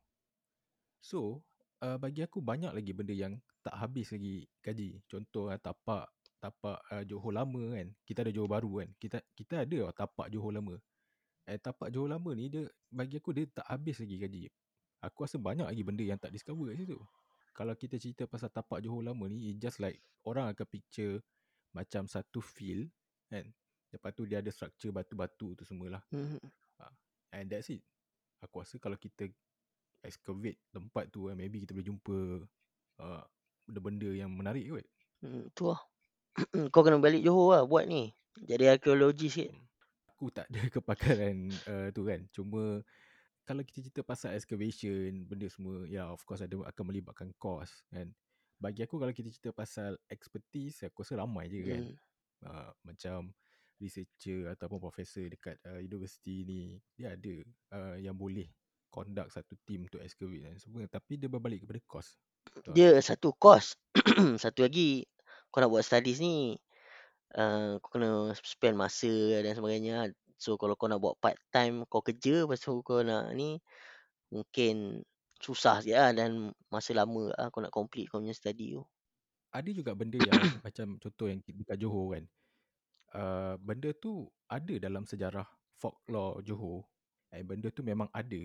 So, uh, bagi aku banyak lagi benda yang tak habis lagi kaji. Contoh tapak tapak uh, Johor lama kan. Kita ada Johor baru kan. Kita kita ada tau tapak Johor lama. Eh tapak Johor lama ni dia bagi aku dia tak habis lagi kaji. Aku rasa banyak lagi benda yang tak discover kat situ. Kalau kita cerita pasal tapak Johor lama ni, it just like orang akan picture macam satu field kan. Lepas tu dia ada structure batu-batu tu semualah. Hmm. And that's it. Aku rasa kalau kita excavate tempat tu eh, maybe kita boleh jumpa uh, benda-benda yang menarik kot. Hmm, tu lah. Kau kena balik Johor lah buat ni. Jadi arkeologi sikit. Hmm. Aku tak ada kepakaran uh, tu kan. Cuma kalau kita cerita pasal excavation, benda semua, ya yeah, of course ada akan melibatkan cost kan. Bagi aku kalau kita cerita pasal expertise, aku rasa ramai je kan. Hmm. Uh, macam researcher ataupun profesor dekat uh, universiti ni, dia ada uh, yang boleh conduct satu team untuk excavate dan semua. Tapi dia berbalik kepada cost. Dia satu course. satu lagi kau nak buat studies ni uh, kau kena spend masa dan sebagainya. So kalau kau nak buat part time kau kerja lepas tu kau nak ni mungkin susah sikit lah dan masa lama lah kau nak complete kau punya study tu. Ada juga benda yang macam contoh yang dekat Johor kan. Uh, benda tu ada dalam sejarah folklore Johor. And benda tu memang ada.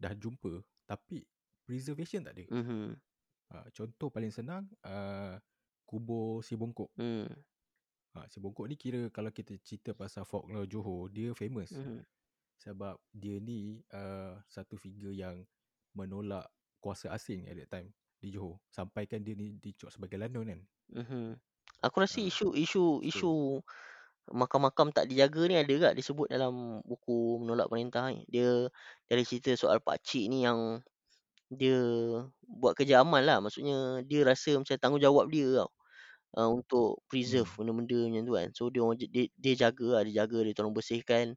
Dah jumpa. Tapi preservation tak ada. Mhm. Uh, contoh paling senang. Uh, kubur si bongkok. Hmm. Uh, si bongkok ni kira kalau kita cerita pasal folklore Johor. Dia famous. Mhm. Sebab dia ni uh, satu figure yang menolak kuasa asing at that time di Johor. Sampaikan dia ni dicop sebagai landon kan. Mhm. Aku rasa Ah, isu isu so- isu makam-makam tak dijaga ni ada tak disebut dalam buku menolak perintah ni. Dia ada cerita soal pak cik ni yang dia buat kerja amal lah. Maksudnya dia rasa macam tanggungjawab dia tau. Uh, untuk preserve Hmm. benda-benda macam tu kan. So dia orang dia, dia jaga lah, dia jaga, dia tolong bersihkan.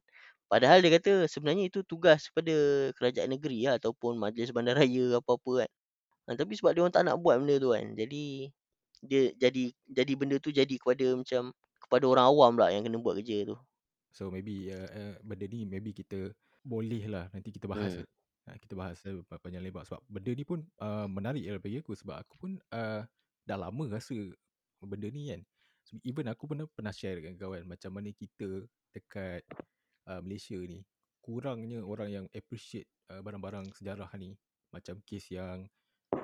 Padahal dia kata sebenarnya itu tugas kepada kerajaan negeri lah ataupun majlis bandaraya apa-apa kan. Ha, tapi sebab dia orang tak nak buat benda tu kan. Jadi dia jadi jadi benda tu jadi kepada macam kepada orang awam pula yang kena buat kerja tu. So maybe uh, uh, benda ni maybe kita boleh lah nanti kita bahas Hmm. eh. Uh, kita bahas uh, panjang lebar sebab benda ni pun uh, menarik lah bagi aku sebab aku pun uh, dah lama rasa benda ni kan. So, even aku pun pernah share dengan kawan macam mana kita dekat uh, Malaysia ni kurangnya orang yang appreciate uh, barang-barang sejarah ni. Macam kes yang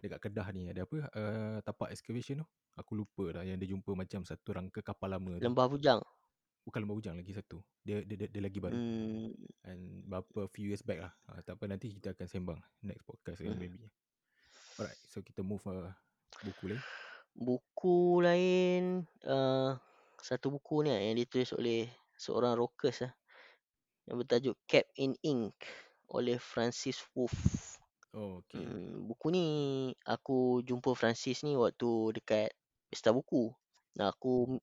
dekat Kedah ni ada apa uh, tapak excavation tu. Aku lupa lah yang dia jumpa macam satu rangka kapal lama tu. Lembah Bujang. Bukan Lembah Bujang lagi satu. Dia dia, dia, dia lagi baru. Hmm. And berapa few years back lah. Uh, tak apa nanti kita akan sembang next podcast Hmm. maybe. Alright, so kita move uh, buku lain. Buku lain uh, satu buku ni lah yang ditulis oleh seorang rockers lah yang bertajuk Cap in Ink oleh Francis Wolff. Oh, okay. Hmm, buku ni aku jumpa Francis ni waktu dekat pesta buku. Nah, aku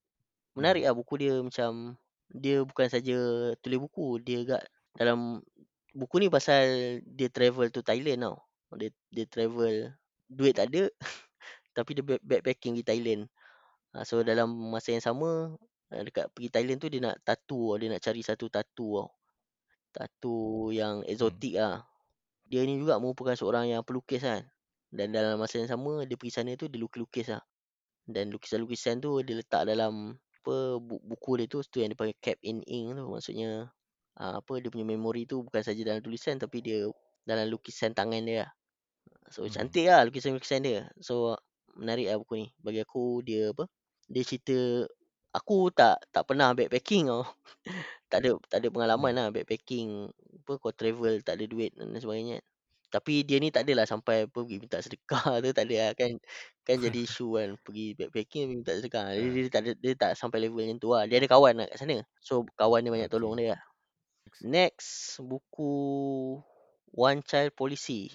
menarik Hmm. lah buku dia macam dia bukan saja tulis buku, dia agak dalam buku ni pasal dia travel to Thailand tau. Dia dia travel duit tak ada tapi dia back- backpacking di Thailand. Ha, so dalam masa yang sama uh, dekat pergi Thailand tu dia nak tattoo, dia nak cari satu tattoo tau. Tattoo yang Hmm. eksotik ah. Dia ni juga merupakan seorang yang pelukis kan. Dan dalam masa yang sama dia pergi sana tu dia lukis-lukis lah. Dan lukisan-lukisan tu dia letak dalam apa bu- buku dia tu tu yang dipanggil cap in ink tu maksudnya uh, apa dia punya memori tu bukan saja dalam tulisan tapi dia dalam lukisan tangan dia lah. So Mhm. cantik lah lukisan-lukisan dia. So menarik lah buku ni. Bagi aku dia apa? Dia cerita aku tak tak pernah backpacking tau. tak ada tak ada pengalaman Hmm. lah backpacking apa kau travel tak ada duit dan sebagainya. Tapi dia ni tak adalah sampai apa pergi minta sedekah tu tak ada lah kan. Kan jadi isu kan pergi backpacking tapi minta sedekah. Dia, Ah. dia, tak ada dia tak sampai level macam tu lah. Dia ada kawan lah kat sana. So kawan dia banyak tolong dia lah. Next. Next buku One Child Policy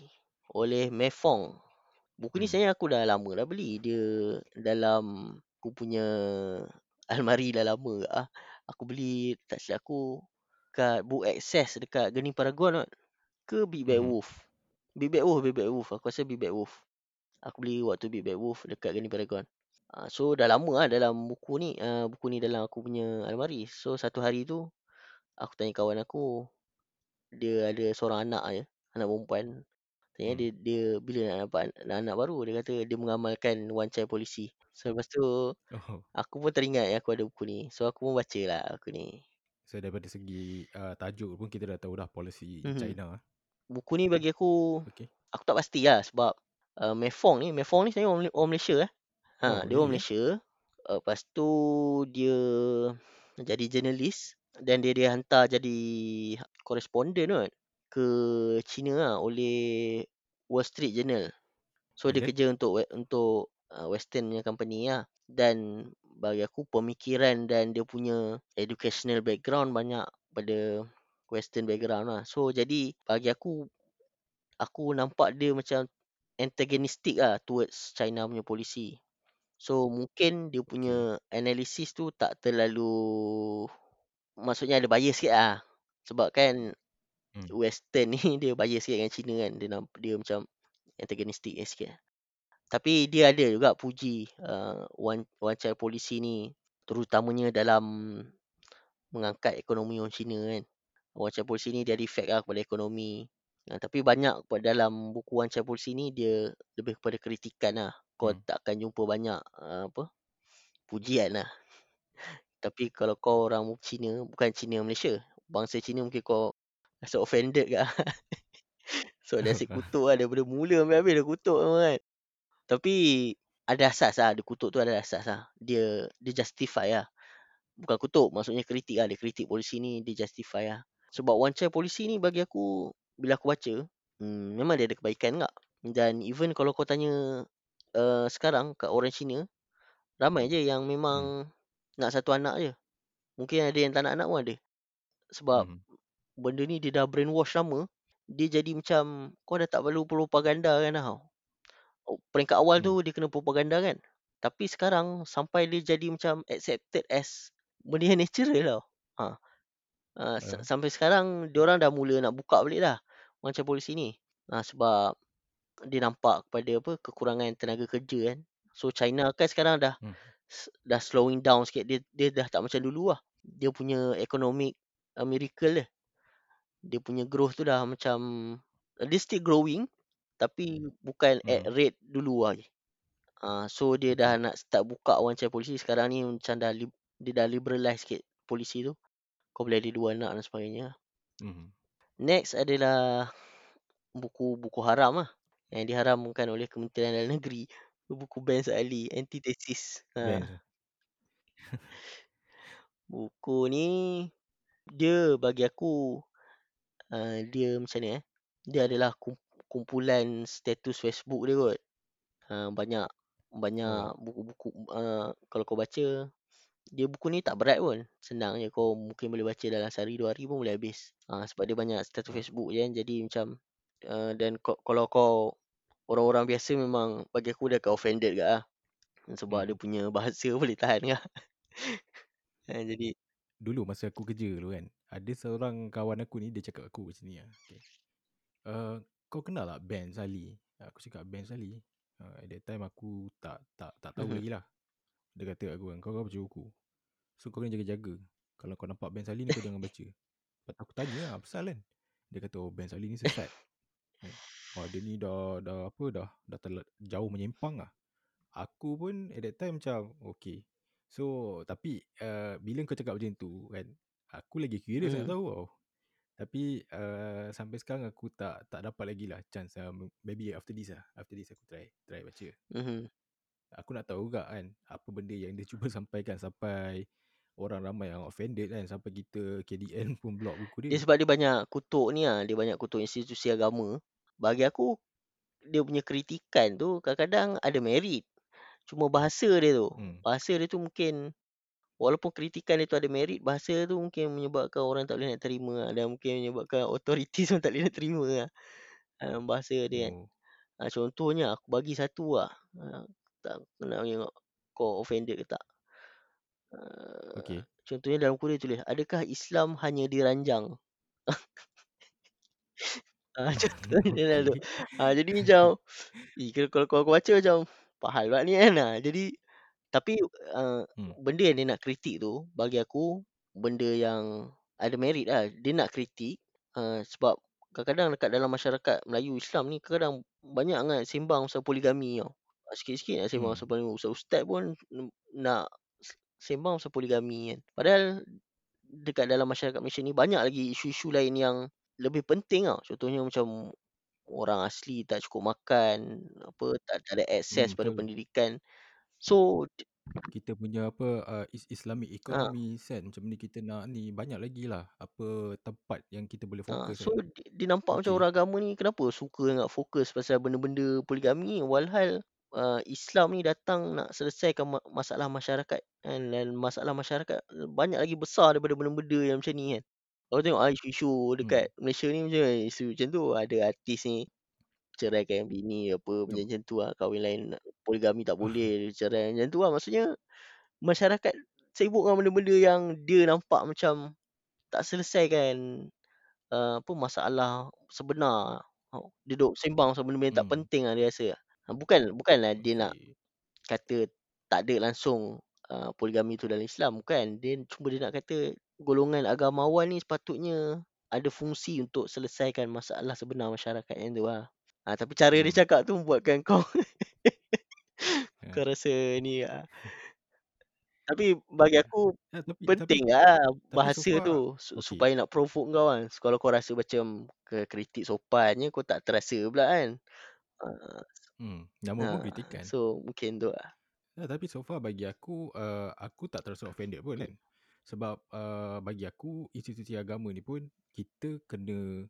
oleh Mefong. Buku ni Hmm. sebenarnya aku dah lama dah beli. Dia dalam aku punya almari dah lama ah. Aku beli tak silap aku kat Book Access dekat Geni Paragon kot. Ke Big Bad Mhm. Wolf. Big Bad Wolf, Big Bad Wolf. Aku rasa Big Bad Wolf. Aku beli waktu Big Bad Wolf dekat Geni Paragon. Uh, so dah lama lah dalam buku ni. Uh, buku ni dalam aku punya almari. So satu hari tu aku tanya kawan aku. Dia ada seorang anak je. Anak perempuan. Tanya Hmm. dia, dia bila nak dapat anak, anak baru. Dia kata dia mengamalkan One Child Policy. So lepas tu Oh. aku pun teringat yang aku ada buku ni. So aku pun baca lah buku ni. So daripada segi uh, tajuk pun kita dah tahu dah polisi Mhm. China. Buku ni bagi aku Okay. aku tak pasti lah sebab uh, Mefong ni Mefong ni sebenarnya orang, orang Malaysia eh. Oh, Ha, dia orang really? eh? Malaysia. Uh, lepas tu dia jadi jurnalis dan dia dia hantar jadi koresponden kot ke China lah oleh Wall Street Journal. So And dia kerja untuk we- untuk uh, western punya company lah dan bagi aku pemikiran dan dia punya educational background banyak pada western background lah. So jadi bagi aku aku nampak dia macam antagonistic lah towards China punya polisi. So mungkin dia Okay. punya analisis tu tak terlalu maksudnya ada bias sikit lah. Sebab kan Hmm. western ni dia bias sikit dengan China kan. Dia namp- dia macam antagonistic sikit. Tapi dia ada juga puji uh, one one child policy ni terutamanya dalam mengangkat ekonomi orang Cina kan. One child policy ni dia ada efek lah kepada ekonomi. Uh, tapi banyak dalam buku one child policy ni dia lebih kepada kritikan lah. Kau Hmm. tak akan jumpa banyak uh, apa pujian lah. Tapi kalau kau orang Cina, bukan Cina Malaysia, bangsa Cina mungkin kau rasa offended ke. so dia asyik kutuk lah daripada mula sampai habis dia kutuk kan. Tapi ada asas lah, dia kutuk tu ada asas lah. Dia dia justify lah. Bukan kutuk, maksudnya kritik lah. Dia kritik polisi ni, dia justify lah. Sebab one child policy ni bagi aku, bila aku baca, hmm, memang dia ada kebaikan tak. Dan even kalau kau tanya uh, sekarang kat orang Cina, ramai je yang Hmm. memang nak satu anak je. Mungkin ada yang tak nak anak pun ada. Sebab Hmm. Benda ni dia dah brainwash lama, dia jadi macam kau dah tak perlu propaganda kan tau. Oh, Peringkat awal Hmm. tu dia kena propaganda kan. Tapi sekarang sampai dia jadi macam accepted as benda yang natural tau. Ha. Uh, Uh. sampai sekarang diorang dah mula nak buka balik dah macam polisi ni. Ha, sebab dia nampak kepada apa kekurangan tenaga kerja kan. So China kan sekarang dah Hmm. s dah slowing down sikit. Dia dia dah tak macam dulu lah. Dia punya economic, eee, miracle dia. Dia punya growth tu dah macam dia still growing tapi bukan at Hmm. rate dulu lagi. Ah, so dia dah Okey. nak start buka orang cari polisi. Sekarang ni macam dah lib dia dah liberalize sikit polisi tu. Kau boleh ada 2 anak dan sebagainya. Mhm. Next adalah buku-buku haram lah, yang diharamkan oleh Kementerian Dalam Negeri. Buku Ben Seali, Antitesis. Ha. Best. Buku ni dia bagi aku, eee, dia macam ni eh, dia adalah kum kumpulan status Facebook dia kot. Ha, banyak banyak Oh. buku-buku, eee, kalau kau baca, dia buku ni tak berat pun. Senang je kau mungkin boleh baca dalam sehari, 2 hari pun boleh habis. Ha, sebab dia banyak status Ah. Facebook je kan. Jadi macam, eee, dan kalau kau orang-orang biasa memang bagi aku dia akan offended juga lah. Sebab dia Hmm. punya bahasa boleh tahan ke. Ha, jadi Dulu masa aku kerja dulu kan, ada seorang kawan aku ni dia cakap aku macam ni ah, okay. "Eee, kau kenal tak Ben Sali?" Aku cakap, "Ben Sali?" Uh, at that time aku tak tak tak tahu Mhm. lagi lah. Dia kata kat aku kan, "Kau kan baca buku. So kau kena jaga-jaga. Kalau kau nampak Ben Sali ni kau jangan baca." Lepas aku tanya lah, "Apasal kan?" Dia kata, "Oh Ben Sali ni sesat." "Oh dia ni dah dah apa dah dah terla jauh menyimpang lah." Aku pun at that time macam, okay. So tapi, eee, bila kau cakap macam tu kan, aku lagi curious nak Mhm. tahu tau. Tapi, eee, sampai sekarang aku tak tak dapat lagi lah chance. M maybe after this lah. After this aku try try baca. Mhm. Aku nak tahu juga kan, apa benda yang dia cuba sampaikan sampai orang ramai yang offended kan. Sampai kita KDN pun block buku dia. Dia sebab dia banyak kutuk ni lah, dia banyak kutuk institusi agama. Bagi aku, dia punya kritikan tu kadang-kadang ada merit. Cuma bahasa dia tu, Hmm. bahasa dia tu mungkin walaupun kritikan dia tu ada merit, bahasa tu mungkin menyebabkan orang tak boleh nak terima lah dan mungkin menyebabkan authorities pun tak boleh nak terima lah, dalam bahasa dia kan. Oh. Ha, contohnya aku bagi satu lah, ha, tak nak tengok kau offended ke tak. Eee, Okay. contohnya dalam dia tulis, "Adakah Islam hanya diranjang?" Ha, contohnya. Okay. Ha, jadi macam, eh, kalau kau baca macam, apa hal pula ni kan. Ha, jadi tapi, eee, Hmm. benda yang dia nak kritik tu, bagi aku benda yang ada merit lah. Dia nak kritik, eee, sebab kadang-kadang dekat dalam masyarakat Melayu Islam ni kadang-kadang banyak sangat sembang pasal poligami tau. Ha, sikit-sikit nak sembang pasal Hmm. poligami. Ustaz-ustaz pun n nak s sembang pasal poligami kan. Padahal dekat dalam masyarakat Malaysia ni banyak lagi isu-isu lain yang lebih penting tau. Contohnya macam orang asli tak cukup makan, apa, tak tak ada Hmm, akses pada betul. pendidikan. So Kita punya apa, uh, is Islamic Ha. economy set macam ni kita nak ni, banyak lagi lah apa tempat yang kita boleh Ha, fokus so kan. dia dia nampak macam Okay. orang agama ni kenapa suka nak fokus pasal benda-benda poligami walhal, eee, Islam ni datang nak selesaikan ma masalah masyarakat kan dan masalah masyarakat banyak lagi besar daripada benda-benda yang macam ni kan. Kau tengok ah isu-isu dekat Hmm. Malaysia ni macam isu macam tu. Ada artis ni ceraikan bini apa, Oh. macam-macam tu lah. Kahwin lain, poligami tak boleh, cerai macam tu lah. Maksudnya masyarakat sibuk dengan benda-benda yang dia nampak macam tak selesaikan, eee, apa, masalah sebenar. Oh, dia duk sembang pasal benda-benda yang tak Hmm. penting lah dia rasa. Ha, bukan bukanlah dia nak kata tak ada langsung, eee, poligami tu dalam Islam, bukan. Dia cuma dia nak kata golongan agamawan ni sepatutnya ada fungsi untuk selesaikan masalah sebenar masyarakat, macam tu lah. Ha, tapi cara dia Hmm. cakap tu membuatkan kau Ya. kau rasa ni lah. Tapi bagi Ya. aku Ya, tapi tapi penting lah tapi so bahasa far tu okay. supaya nak provoke kau kan. Kalau kau rasa macam ke kritik sopan je kau tak terasa pula kan. Hmm, nama Ha, pun kritikan. so mungkin tu lah. Ya, tapi so far bagi aku, eee, aku tak terasa offended pun kan. Sebab, eee, bagi aku institusi agama ni pun kita kena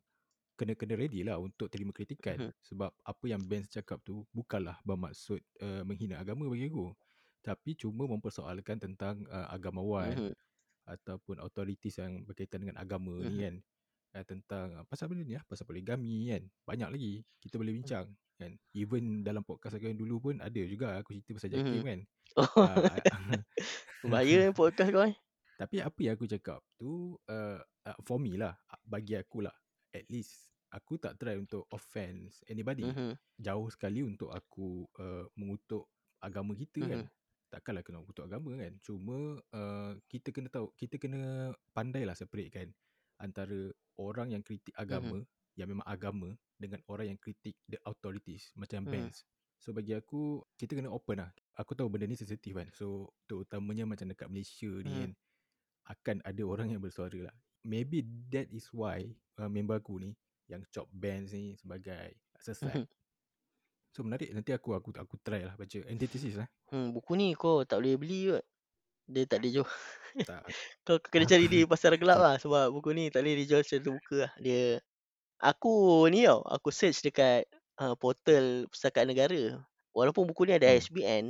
kena kena ready lah untuk terima kritikan. Mhm. Sebab apa yang Ben cakap tu bukanlah bermaksud, eee, menghina agama bagi aku. Tapi cuma mempersoalkan tentang, eee, agamawan Mhm. ataupun authorities yang berkaitan dengan agama ni Mhm. kan. Eh, tentang pasal benda ni lah, pasal poligami kan. Banyak lagi kita boleh bincang kan. Even dalam podcast aku yang dulu pun ada juga aku cerita pasal JAKIM Mhm. kan. Oh. Ah, Bahaya eh podcast kau eh. Tapi apa yang aku cakap tu, uh, for me lah, bagi aku lah, at least aku tak try untuk offence anybody. Mhm. Jauh sekali untuk aku, eee, mengutuk agama kita kan. Mhm. Takkanlah kena kutuk agama kan. Cuma uh, kita kena tahu, kita kena pandailah separatekan antara orang yang kritik agama, yang memang agama dengan orang yang kritik the authorities macam Mhm. bands. So bagi aku, kita kena open lah. Aku tahu benda ni sensitif kan. So terutamanya macam dekat Malaysia ni Mhm. kan, akan ada orang yang bersuara lah. Maybe that is why uh, member aku ni yang chop bands ni sebagai sesat. Mhm. So menarik nanti aku aku aku try lah baca antithesis lah. Hmm, buku ni kau tak boleh beli kot. Dia tak dijual. Tak kau kena cari di pasar gelap lah sebab buku ni tak boleh dijual secara terbuka lah. Dia aku ni tau, aku search dekat uh, portal Pustakaan Negara. Walaupun buku ni ada hmm. ISBN,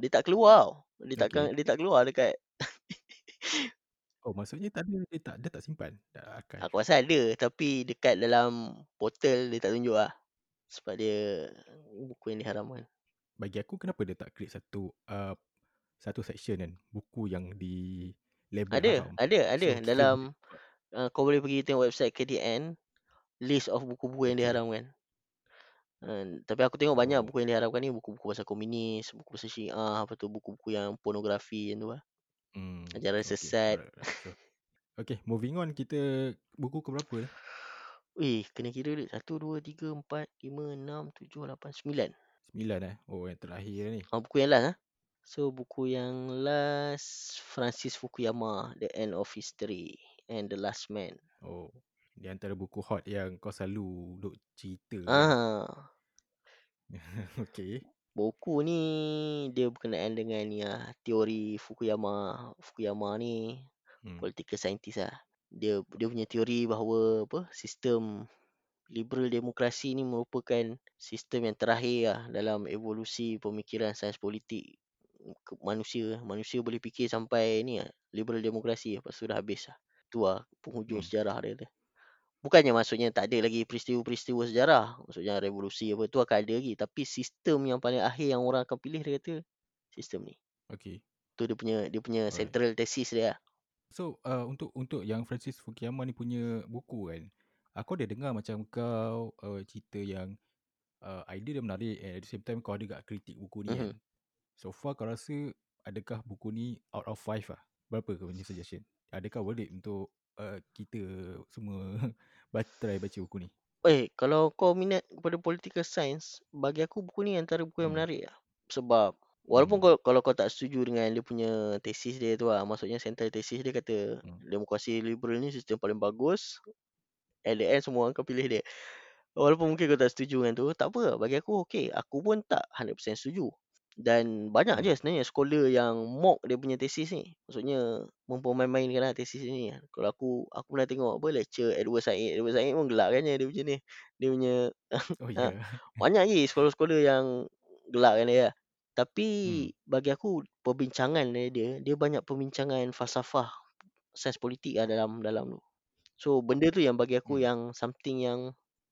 dia tak keluar tau. Dia Okay. dia tak keluar dekat Oh maksudnya tak ada dia tak dia tak simpan archive. aku rasa ada tapi dekat dalam portal dia tak tunjuk lah. Sebab dia buku yang diharamkan. Bagi aku kenapa dia tak create satu uh, satu section kan buku yang di label Ada, haram. ada, ada. So kita Dalam uh, kau boleh pergi tengok website KDN list of buku-buku yang diharamkan. Uh, tapi aku tengok banyak Oh. buku yang diharamkan ni buku-buku pasal komunis, buku pasal Syiah, apa tu buku-buku yang pornografi yang tu lah. Hmm. Ajaran Okay. sesat. Alright, alright. Sure. Okay, moving on kita buku ke berapa dah? Weh, kena kira duit. 1, 2, 3, 4, 5, 6, 7, 8, 9. Sembilan eh. Oh yang terakhir ni. Ah, buku yang last ah. So buku yang last Francis Fukuyama, The End of History and The Last Man. Oh. Di antara buku hot yang kau selalu duk cerita kan. Ah, okay. Buku ni dia berkenaan dengan ni lah, teori Fukuyama. Fukuyama ni Hmm. political scientist lah. Dia dia punya teori bahawa apa sistem liberal demokrasi ni merupakan sistem yang terakhir lah dalam evolusi pemikiran sains politik ke- manusia. Manusia boleh fikir sampai ni lah, liberal demokrasi lepas tu dah habis lah. Tu lah penghujung Hmm. sejarah dia. tu. Bukannya maksudnya tak ada lagi peristiwa-peristiwa sejarah. Maksudnya revolusi apa tu akan ada lagi. Tapi sistem yang paling akhir yang orang akan pilih dia kata sistem ni. Okay. Tu dia punya dia punya Alright. central thesis dia lah. So uh, untuk untuk yang Francis Fukuyama ni punya buku kan, aku ada dengar macam kau uh, cerita yang uh, idea dia menarik and at the same time kau ada gak kritik buku ni kan. Mhm. So far kau rasa adakah buku ni out of five lah? Berapa kau punya suggestion? Adakah worth it untuk uh, kita semua baca, try baca buku ni? Eh, kalau kau minat kepada political science, bagi aku buku ni antara buku yang Hmm. menarik lah. Sebab walaupun Hmm. kau kalau kau tak setuju dengan dia punya tesis dia tu lah, maksudnya central tesis dia kata Hmm. demokrasi liberal ni sistem paling bagus. At the end semua orang akan pilih dia. Walaupun mungkin kau tak setuju dengan tu, tak apa. Bagi aku okey. Aku pun tak 100% setuju. Dan banyak je sebenarnya scholar yang mock dia punya tesis ni. Maksudnya mempermain-mainkan lah tesis ni. Kalau aku aku pernah tengok apa lecture Edward Said. Edward Said pun gelak kan dia punya ni. Dia punya Oh. Yeah. banyak lagi scholar-scholar yang gelakkan dia lah. Tapi Hmm. bagi aku perbincangan dari dia, dia banyak perbincangan falsafah sains politik lah dalam dalam tu. So benda tu yang bagi aku Hmm. yang something yang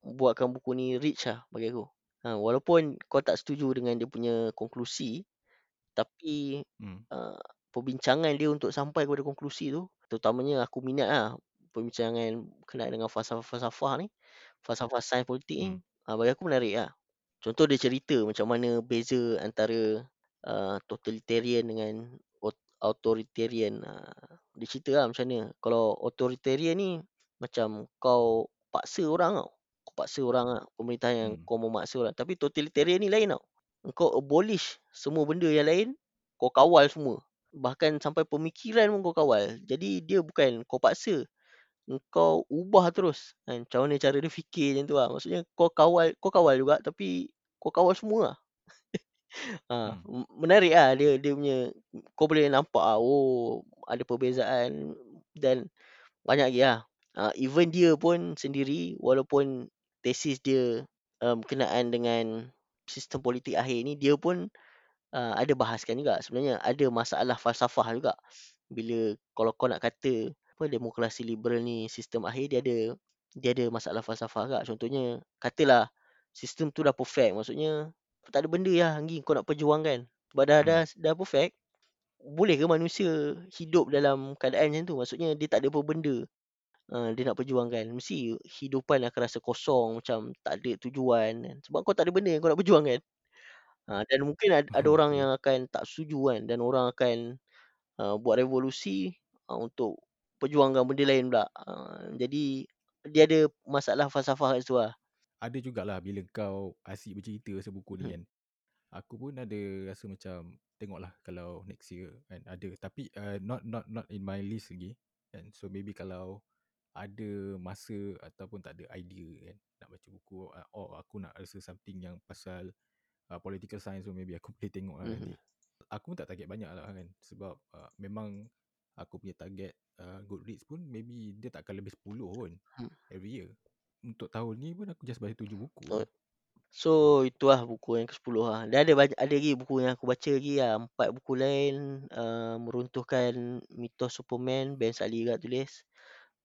buatkan buku ni rich lah bagi aku. Ha, walaupun kau tak setuju dengan dia punya konklusi, tapi Hmm. uh, perbincangan dia untuk sampai kepada konklusi tu, terutamanya aku minat lah perbincangan berkenaan dengan falsafah-falsafah ni, falsafah sains politik ni, Hmm. ha, bagi aku menarik lah. Contoh dia cerita macam mana beza antara uh, totalitarian dengan aut- authoritarian. Uh, dia cerita lah macam mana. Kalau authoritarian ni macam kau paksa orang tau. Paksa orang lah. Pemerintah yang Hmm. kau memaksa orang. Tapi totalitarian ni lain tau. Kau abolish semua benda yang lain. Kau kawal semua. Bahkan sampai pemikiran pun kau kawal. Jadi dia bukan kau paksa. Kau ubah terus. Kan? Macam mana cara dia fikir macam tu lah. Maksudnya kau kawal kau kawal juga tapi kau kawal semua lah. ha, Hmm. menarik lah dia, dia punya. Kau boleh nampak lah. Oh ada perbezaan. Dan banyak lagi lah. Uh, even dia pun sendiri walaupun tesis dia um, berkenaan dengan sistem politik akhir ni dia pun uh, ada bahaskan juga. Sebenarnya ada masalah falsafah juga. Bila kalau kau nak kata apa demokrasi liberal ni sistem akhir dia ada dia ada masalah falsafah juga. Contohnya katalah sistem tu dah perfect. Maksudnya tak ada benda lah lagi kau nak perjuangkan. Sebab dah dah Hmm. dah perfect boleh ke manusia hidup dalam keadaan macam tu? Maksudnya dia tak ada apa benda uh, dia nak perjuangkan mesti hidupan akan rasa kosong macam tak ada tujuan kan sebab kau tak ada benda yang kau nak perjuangkan Ha, dan mungkin ad ada orang yang akan tak setuju kan dan orang akan, eee, buat revolusi, eee, untuk perjuangkan benda lain pula. Eee, jadi dia ada masalah falsafah kat situ lah. Ada jugalah bila kau asyik bercerita pasal buku ni Mhm. kan. Aku pun ada rasa macam tengoklah kalau next year kan ada tapi uh, not not not in my list lagi kan. So maybe kalau ada masa ataupun tak ada idea kan nak baca buku uh, or aku nak rasa something yang pasal uh, political science so maybe aku boleh tengok lah Mhm. nanti. Aku pun tak target banyak lah kan sebab uh, memang aku punya target uh, Goodreads pun maybe dia takkan lebih 10 pun Hmm. every year. Untuk tahun ni pun aku just baca 7 buku Oh, so itu lah buku yang ke-10 lah. Dan ada banyak ada lagi buku yang aku baca lagi lah. 4 buku lain, eee, meruntuhkan mitos Superman, Ben Saliga tulis.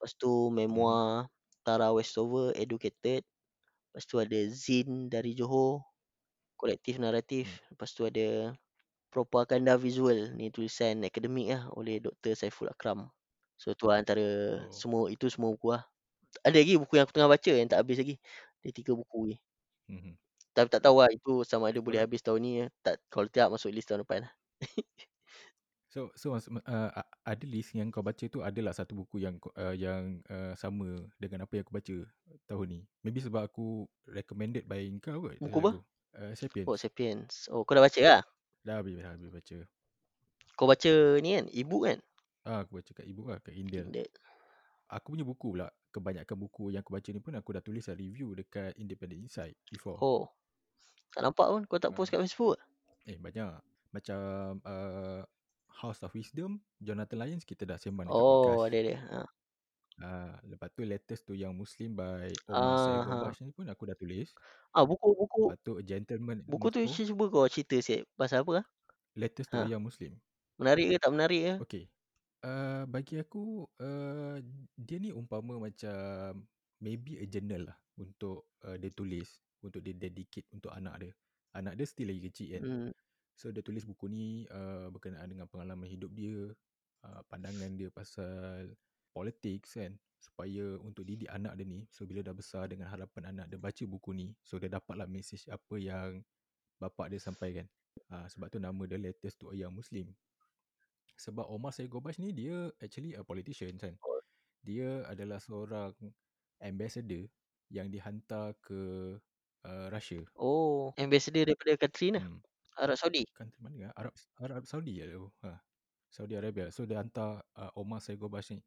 Lepas tu memoir Tara Westover, Educated. Lepas tu ada Zin dari Johor, kolektif naratif. Hmm. Lepas tu ada Propaganda Visual, ni tulisan akademik lah oleh Dr. Saiful Akram. So tu lah antara Oh. semua itu semua buku lah. Ada lagi buku yang aku tengah baca yang tak habis lagi. Ada 3 buku lagi. Mhm. Tapi tak tahu lah itu sama ada boleh habis tahun ni, tak kalau tidak masuk list tahun depan lah. So so uh, ada list yang kau baca tu adalah satu buku yang uh, yang uh, sama dengan apa yang aku baca tahun ni. Maybe sebab aku recommended by kau kot Buku apa? aku. Uh, Oh, Sapiens. Sapiens. Oh, kau dah baca lah? Dah habis dah habis baca. Kau baca ni kan, e-book kan? Ah aku baca kat ebook lah kat. Kindle. Aku punya buku pula kebanyakan buku yang aku baca ni pun aku dah tulis dah review dekat Independent Insight before. Oh. Tak nampak pun kau tak Ah. post kat Facebook? Eh banyak macam uh, House of Wisdom Jonathan Lyons kita dah sembang dekat Oh, podcast. ada ada. Ha. Ah, lepas tu Letters to Young Muslim by Omar Ah, Syed ha. Ni pun aku dah tulis. Ah, buku-buku Lepas tu A Gentleman buku tu Moscow. cuba kau cerita sikit pasal apa ah? Letters to a Ha. Young Muslim. Menarik ke tak menarik ke? Okay. Uh, bagi aku uh, dia ni umpama macam maybe a journal lah untuk uh, dia tulis untuk dia dedicate untuk anak dia. Anak dia still lagi kecil kan. Hmm. So dia tulis buku ni uh, berkenaan dengan pengalaman hidup dia, uh, pandangan dia pasal politics kan supaya untuk didik anak dia ni so bila dah besar dengan harapan anak dia baca buku ni so dia dapatlah message apa yang bapak dia sampaikan. Uh, sebab tu nama dia Letters to a Young Muslim. Sebab Omar Syed Gobash ni dia actually a politician kan. Dia adalah seorang ambassador yang dihantar ke uh, Russia. Oh, ambassador daripada country mana? Hmm. Arab Saudi? Country mana? Arab Arab Saudi ya tu. Ha. Saudi Arabia. So dia hantar uh, Omar Syed Gobash ni.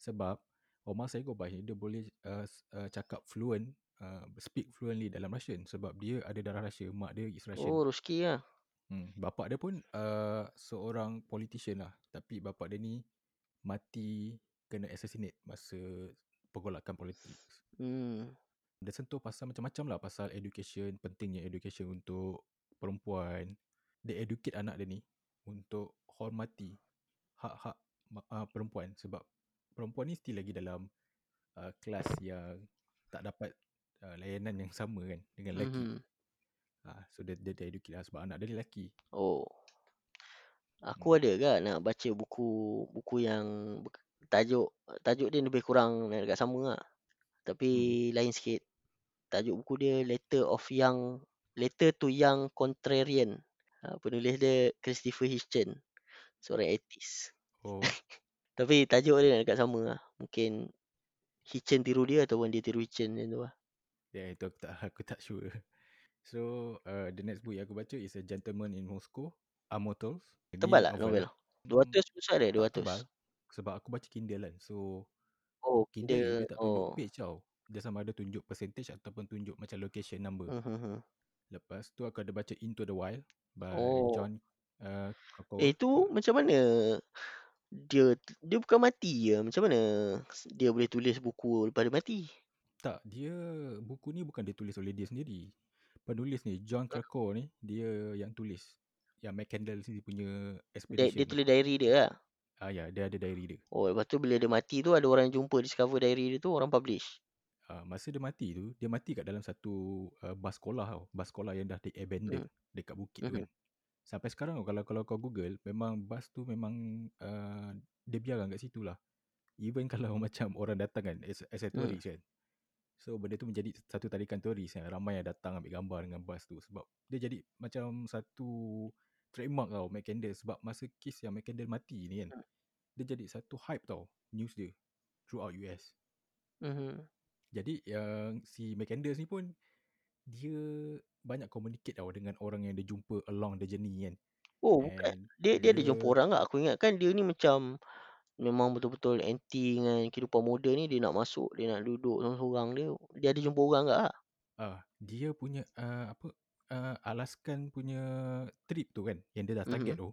Sebab Omar Syed Gobash ni dia boleh uh, uh, cakap fluent, uh, speak fluently dalam Russian sebab dia ada darah Russia. Mak dia is Russian. Oh, rezeki lah. Hmm, bapak dia pun uh, seorang politician lah. Tapi bapak dia ni mati kena assassinate masa pergolakan politik. Hmm. Dia sentuh pasal macam-macam lah pasal education, pentingnya education untuk perempuan. Dia educate anak dia ni untuk hormati hak-hak uh, perempuan sebab perempuan ni still lagi dalam uh, kelas yang tak dapat uh, layanan yang sama kan dengan lelaki. Mhm. Uh, so dia, dia, dia educate lah sebab anak dia lelaki. Oh. Aku Hmm. ada ke nak baca buku buku yang tajuk tajuk dia lebih kurang dekat sama lah. Tapi Hmm. lain sikit. Tajuk buku dia Letter of Young Letter to Young Contrarian. Ha, penulis dia Christopher Hitchens. Seorang atheist. Oh, Tapi tajuk dia nak dekat sama lah. Mungkin Hitchens tiru dia ataupun dia tiru Hitchens macam tu lah. ya itu aku tak aku tak sure. So, uh, the next book yang aku baca is A Gentleman in Moscow, Immortals. Tebal tak novel? lah. 200 besar dia tak 200. tebal. Sebab aku baca Kindle kan. So, Oh, Kindle Kindle. dia tak tunjuk Oh. page tau. Dia sama ada tunjuk percentage ataupun tunjuk macam location number. Hmm. Lepas tu aku ada baca Into the Wild by Oh. John uh. Eh tu Ah, macam mana dia dia bukan mati je. Macam mana dia boleh tulis buku lepas dia mati? tak, dia buku ni bukan ditulis oleh dia sendiri. Penulis ni John Krakauer ni dia yang tulis. Yang Mac Kendall sendiri punya Dia, expedition dia tu. tulis diary dia lah. Ah ya, dia ada diary dia. Oh, lepas tu bila dia mati tu ada orang jumpa discover diary dia tu orang publish. Uh, masa dia mati tu, dia mati kat dalam satu uh, bas sekolah tau. Bas sekolah yang dah di-abandon Hmm. dekat bukit tu Mhm. kan. Sampai sekarang kalau kalau kau Google, memang bas tu memang uh, dia biarkan kat situ lah. Even kalau macam orang datang kan, as, as a Hmm. tourist kan. So benda tu menjadi satu tarikan turis yang ramai yang datang ambil gambar dengan bas tu sebab dia jadi macam satu trademark tau Mcandle sebab masa kes yang Mcandle mati ni kan Hmm. dia jadi satu hype tau news dia throughout US. Mhm. Jadi yang si Mcandle ni pun dia banyak communicate tau dengan orang yang dia jumpa along the journey kan. Oh bukan And dia dia ada dia jumpa orang tak? Aku ingat kan dia ni macam memang betul-betul anti dengan kehidupan moden ni dia nak masuk, dia nak duduk seorang-seorang dia. Dia ada jumpa orang tak? ah dia punya uh, apa uh, Alaskan punya trip tu kan yang dia dah target Mhm. tu.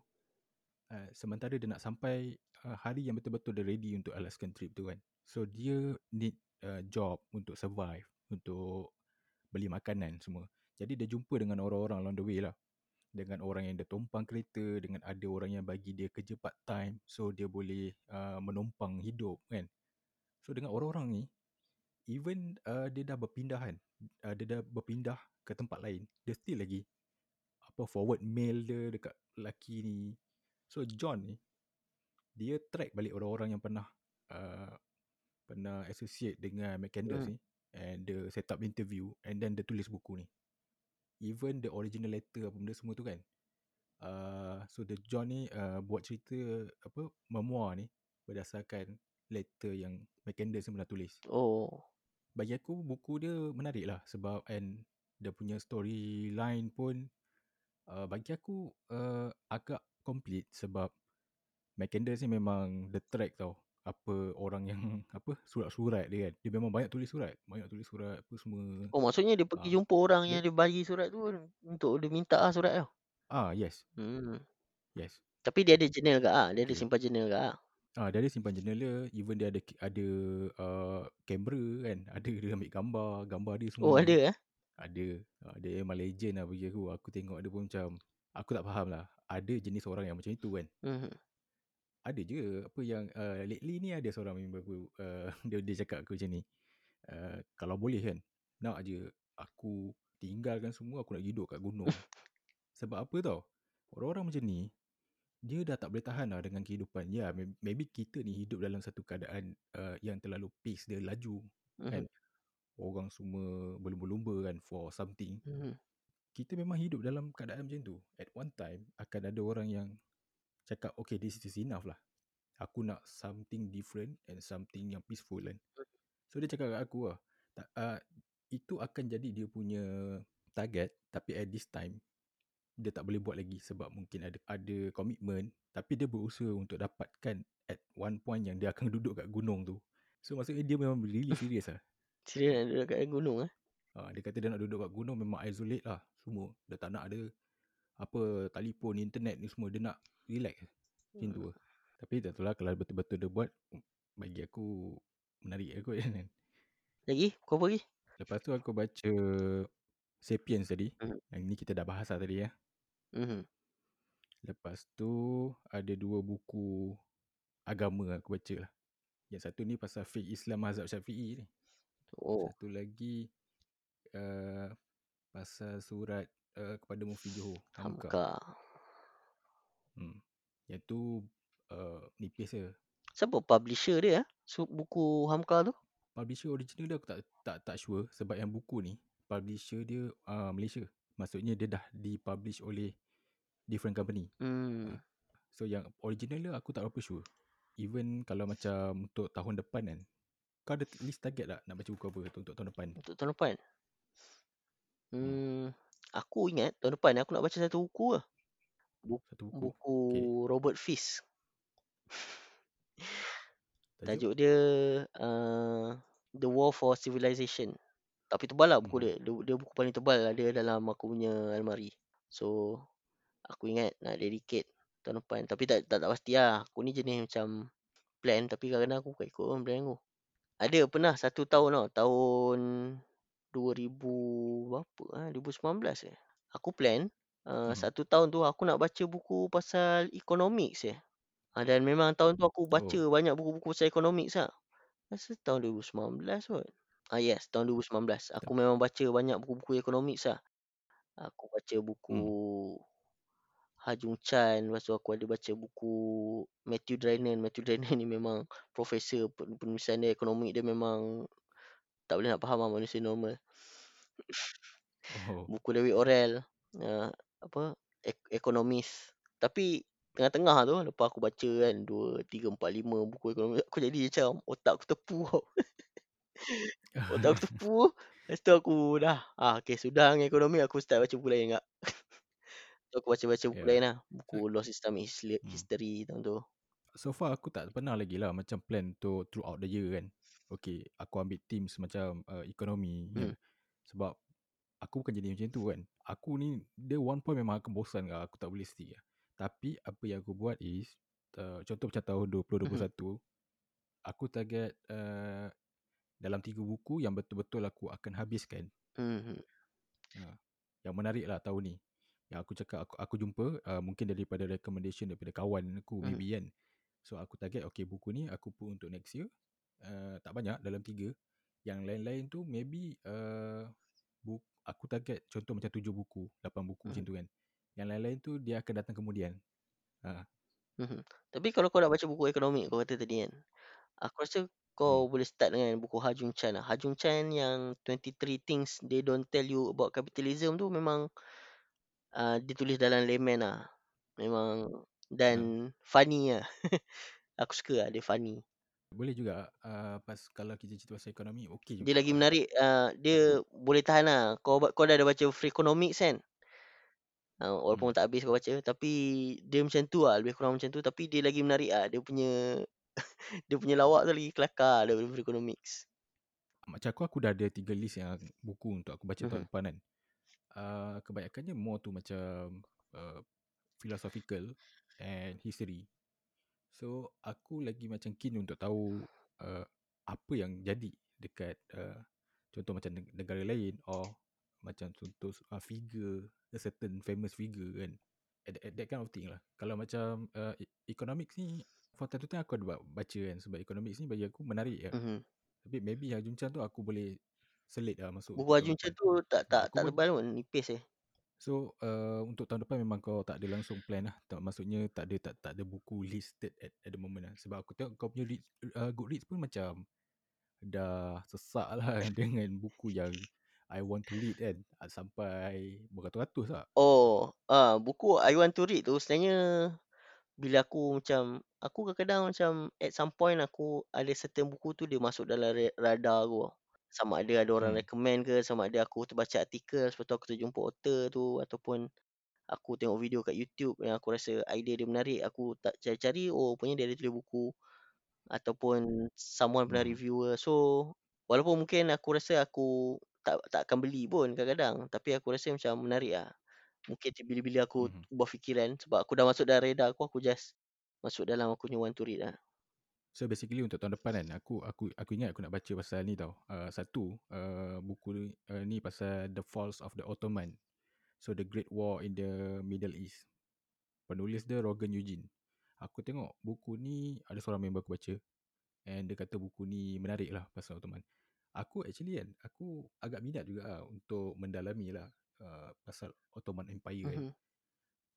Uh, sementara dia nak sampai uh, hari yang betul-betul dia ready untuk Alaskan trip tu kan. So dia need uh, job untuk survive, untuk beli makanan semua. Jadi dia jumpa dengan orang-orang along the way lah. Dengan orang yang dia tumpang kereta, dengan ada orang yang bagi dia kerja part time. So dia boleh uh, menumpang hidup kan. So dengan orang-orang ni, even uh, dia dah berpindah kan. Uh, dia dah berpindah ke tempat lain. Dia still lagi apa forward mail dia dekat lelaki ni. So John ni, dia track balik orang-orang yang pernah uh, pernah associate dengan McCandless Hmm. ni. And dia set up interview and then dia tulis buku ni. Even the original letter apa benda semua tu kan. Uh, so the John ni uh, buat cerita apa memoir ni berdasarkan letter yang McCandless pernah tulis. Oh. Bagi aku buku dia menarik lah sebab and dia punya storyline pun uh, bagi aku uh, agak complete sebab McCandless ni memang the track tau apa orang yang apa surat-surat dia kan dia memang banyak tulis surat banyak tulis surat apa semua Oh maksudnya dia pergi Ah, jumpa orang dia- yang dia bagi surat tu untuk dia minta ah surat tu. ah yes Hmm. yes Tapi dia ada journal ke ah? Dia ada Okay. simpan journal ke ah? Ah, dia ada simpan journal dia. Even dia ada ada uh, kamera kan. Ada dia ambil gambar. Gambar dia semua. Oh ada eh? Ada. Ah, dia memang legend lah bagi aku. Aku tengok dia pun macam. Aku tak faham lah. Ada jenis orang yang macam itu kan. Mhm. Ada je. Apa yang uh, lately ni ada seorang member aku. Uh, dia, dia cakap aku macam ni. Uh, kalau boleh kan. Nak je aku tinggalkan semua. Aku nak hidup kat gunung. Sebab apa tau. Orang-orang macam ni. Dia dah tak boleh tahan lah dengan kehidupan. Ya, may- maybe kita ni hidup dalam satu keadaan uh, yang terlalu pace dia laju. Kan? Mhm. Orang semua berlumba-lumba kan for something. Mhm. Kita memang hidup dalam keadaan macam tu. At one time, akan ada orang yang cakap, okay, this is enough lah. Aku nak something different and something yang peaceful kan. So, dia cakap kat aku lah, tak, uh, itu akan jadi dia punya target. Tapi at this time, dia tak boleh buat lagi sebab mungkin ada ada komitmen tapi dia berusaha untuk dapatkan at one point yang dia akan duduk kat gunung tu. So maksudnya dia memang really serious lah. Serius nak duduk kat gunung eh? Ha, dia kata dia nak duduk kat gunung memang isolate lah semua. Dia tak nak ada apa telefon, internet ni semua. Dia nak relax macam tu lah. Tapi tak tahu lah kalau betul-betul dia buat bagi aku menarik aku kan. Lagi? Kau apa lagi? Lepas tu aku baca Sapiens tadi. Mhm. Yang ni kita dah bahas lah tadi ya. Mhm. Lepas tu ada dua buku agama aku baca lah. Yang satu ni pasal fiqh Islam mazhab Syafi'i ni. Oh. Satu lagi uh, pasal surat uh, kepada Mufti Johor. Hamka. Hamka. Hmm. Yang tu uh, nipis je. Siapa publisher dia eh? So, buku Hamka tu? Publisher original dia aku tak tak tak sure sebab yang buku ni publisher dia uh, Malaysia. Maksudnya dia dah dipublish oleh different company. Hmm. So yang original dia aku tak berapa sure. Even kalau macam untuk tahun depan kan. Kau ada list target tak nak baca buku apa tu untuk tahun depan? Untuk tahun depan. Hmm. Aku ingat tahun depan aku nak baca satu buku lah. Satu buku. Buku Okay. Robert Fisk. Tajuk? Tajuk dia uh, The War for Civilization. Tapi tebal lah buku Mhm. dia. dia. Dia buku paling tebal ada dalam aku punya almari. So aku ingat nak dedicate tahun depan. Tapi tak tak, tak pasti lah. Aku ni jenis macam plan tapi kadang-kadang aku bukan ikut pun plan aku. Ada pernah satu tahun tau. Tahun 2000 berapa ah 2019 eh. Aku plan uh, Mhm. satu tahun tu aku nak baca buku pasal economics eh. Ah, dan memang tahun tu aku baca Oh. banyak buku-buku pasal economics lah. Rasa tahun 2019 kot. Ah yes, tahun 2019. Aku memang baca banyak buku-buku economics lah. Aku baca buku Hmm. Hajung Chan, lepas tu aku ada baca buku Matthew Dryden. Matthew Dryden ni memang profesor pen- penulisan dia ekonomi dia memang tak boleh nak faham lah manusia normal. Oh. Buku David Orrell, uh, apa, ek economist. Tapi tengah-tengah tu lepas aku baca kan 2, 3, 4, 5 buku ekonomi, aku jadi macam otak aku terpu tau. Otak aku terpu, lepas tu aku dah, ah, okay sudah dengan ekonomi aku start baca buku lain kak. So aku baca-baca buku Ya. lain lah, So buku Islamic Hisli hmm. History tahun tu. So far aku tak pernah lagi lah macam plan untuk throughout the year kan. Okay, aku ambil teams macam uh, ekonomi kan. Hmm. Sebab aku bukan jadi macam tu kan. Aku ni, dia one point memang aku bosan lah. Aku tak boleh stick lah. Tapi apa yang aku buat is, uh, contoh macam tahun 2021, Mhm. aku target uh, dalam tiga buku yang betul-betul aku akan habiskan. Uh, yang menarik lah tahun ni. Yang aku cakap, aku, aku jumpa uh, mungkin daripada recommendation daripada kawan aku Mhm. maybe kan. So aku target, okay buku ni aku put untuk next year. Uh, tak banyak, dalam tiga. Yang lain-lain tu maybe uh, buku, aku target contoh macam tujuh buku, lapan buku Mhm. macam tu kan. Yang lain-lain tu dia akan datang kemudian. Uh, Mhm. Tapi kalau kau nak baca buku ekonomi kau kata tadi kan, aku rasa kau hmm. boleh start dengan buku Ha Jung Chan lah. Ha Jung Chan yang 23 Things They Don't Tell You About Capitalism tu memang uh, ditulis dalam layman lah. Memang dan Uh, funny lah. aku suka lah, dia funny. Boleh juga uh, pas kalau kita cerita pasal ekonomi, okey Dia juga. lagi menarik, uh, dia boleh tahan lah. Kau, ba- kau dah ada baca Freakonomics kan? Uh, walaupun Hmm. tak habis kau baca. Tapi dia macam tu lah, lebih kurang macam tu. Tapi dia lagi menarik lah. Dia punya dia punya lawak tu lagi kelakar daripada Freakonomics. Macam aku, aku dah ada tiga list yang buku untuk aku baca tahun Mhm. depan kan. Uh, kebanyakannya more tu macam uh, philosophical and history. So aku lagi macam keen untuk tahu uh, apa yang jadi dekat uh, contoh macam neg- negara lain or macam contoh uh, figure a certain famous figure kan. At, at that kind of thing lah. Kalau macam uh, economics ni for time to time aku ada ba- baca kan sebab economics ni bagi aku menarik lah. Mhm. Tapi maybe Jun Chan tu aku boleh selit lah masuk Buku Jung Chan depan. tu tak tak aku tak tebal pun, nipis eh. So uh, untuk tahun depan memang kau tak ada langsung plan lah. Tak, maksudnya tak ada tak, tak ada buku listed at, at the moment lah. Sebab aku tengok kau punya read, uh, good reads pun macam dah sesak lah dengan buku yang I want to read kan. Ah, Sampai beratus-ratus lah. Oh, ah buku I Want to Read tu sebenarnya bila aku macam aku kadang-kadang macam at some point aku ada certain buku tu dia masuk dalam ra- radar aku. Sama ada ada orang Hmm. recommend ke, sama ada aku terbaca artikel lepas tu aku terjumpa author tu ataupun aku tengok video kat YouTube yang aku rasa idea dia menarik, aku tak cari-cari oh rupanya dia ada tulis buku ataupun someone pernah Hmm. reviewer. So walaupun mungkin aku rasa aku tak tak akan beli pun kadang-kadang tapi aku rasa macam menarik ah. Mungkin ti- bila-bila aku Hmm. ubah fikiran sebab aku dah masuk dalam radar aku aku just masuk dalam aku punya want to read lah. So basically untuk tahun depan kan aku aku aku ingat aku nak baca pasal ni tau. Uh, satu uh, buku ni, uh, ni pasal The Falls of the Ottoman. So the Great War in the Middle East. Penulis dia Rogan Eugene. Aku tengok buku ni ada seorang member aku baca and dia kata buku ni menarik lah pasal Ottoman. Aku actually kan aku agak minat juga lah untuk mendalami lah uh, pasal Ottoman Empire kan. Mhm.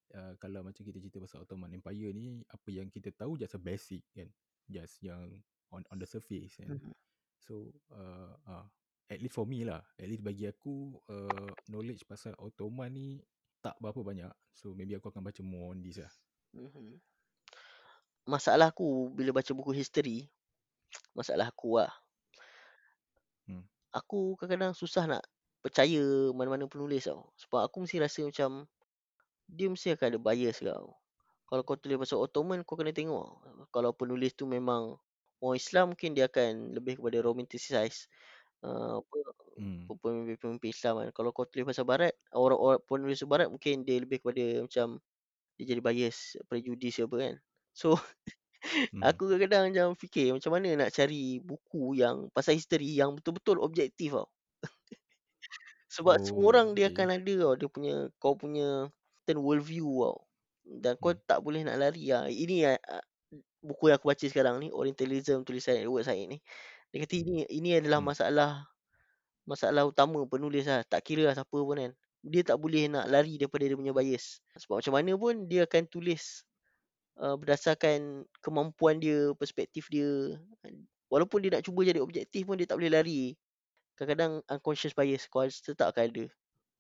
Uh, kalau macam kita cerita pasal Ottoman Empire ni apa yang kita tahu just a basic kan. Just yang on on the surface kan. Mhm. So uh, uh, at least for me lah, at least bagi aku uh, knowledge pasal Ottoman ni tak berapa banyak. So maybe aku akan baca more on this lah. Mhm. Masalah aku bila baca buku history, masalah aku lah. Hmm. Aku kadang-kadang susah nak percaya mana-mana penulis tau. Sebab aku mesti rasa macam dia mesti akan ada bias kau. Kalau kau tulis pasal Ottoman kau kena tengok. Kalau penulis tu memang orang Islam mungkin dia akan lebih kepada romanticize uh, apa Hmm. pemimpin-pemimpin Islam kan. Kalau kau tulis pasal barat, orang-orang penulis barat mungkin dia lebih kepada macam dia jadi bias, prejudis apa kan. So Hmm. aku kadang-kadang macam fikir macam mana nak cari buku yang pasal history yang betul-betul objektif tau. Sebab semua Oh, orang dia okay. akan ada tau dia punya kau punya certain world view tau. Dan kau Hmm. tak boleh nak lari lah. Ini uh, buku yang aku baca sekarang ni Orientalism tulisan Edward Said ni. Dia kata ini ini adalah Hmm. masalah masalah utama penulis lah. Tak kira lah siapa pun kan. Dia tak boleh nak lari daripada dia punya bias. Sebab macam mana pun dia akan tulis uh, berdasarkan kemampuan dia, perspektif dia. Walaupun dia nak cuba jadi objektif pun dia tak boleh lari kadang-kadang unconscious bias kau tetap akan ada.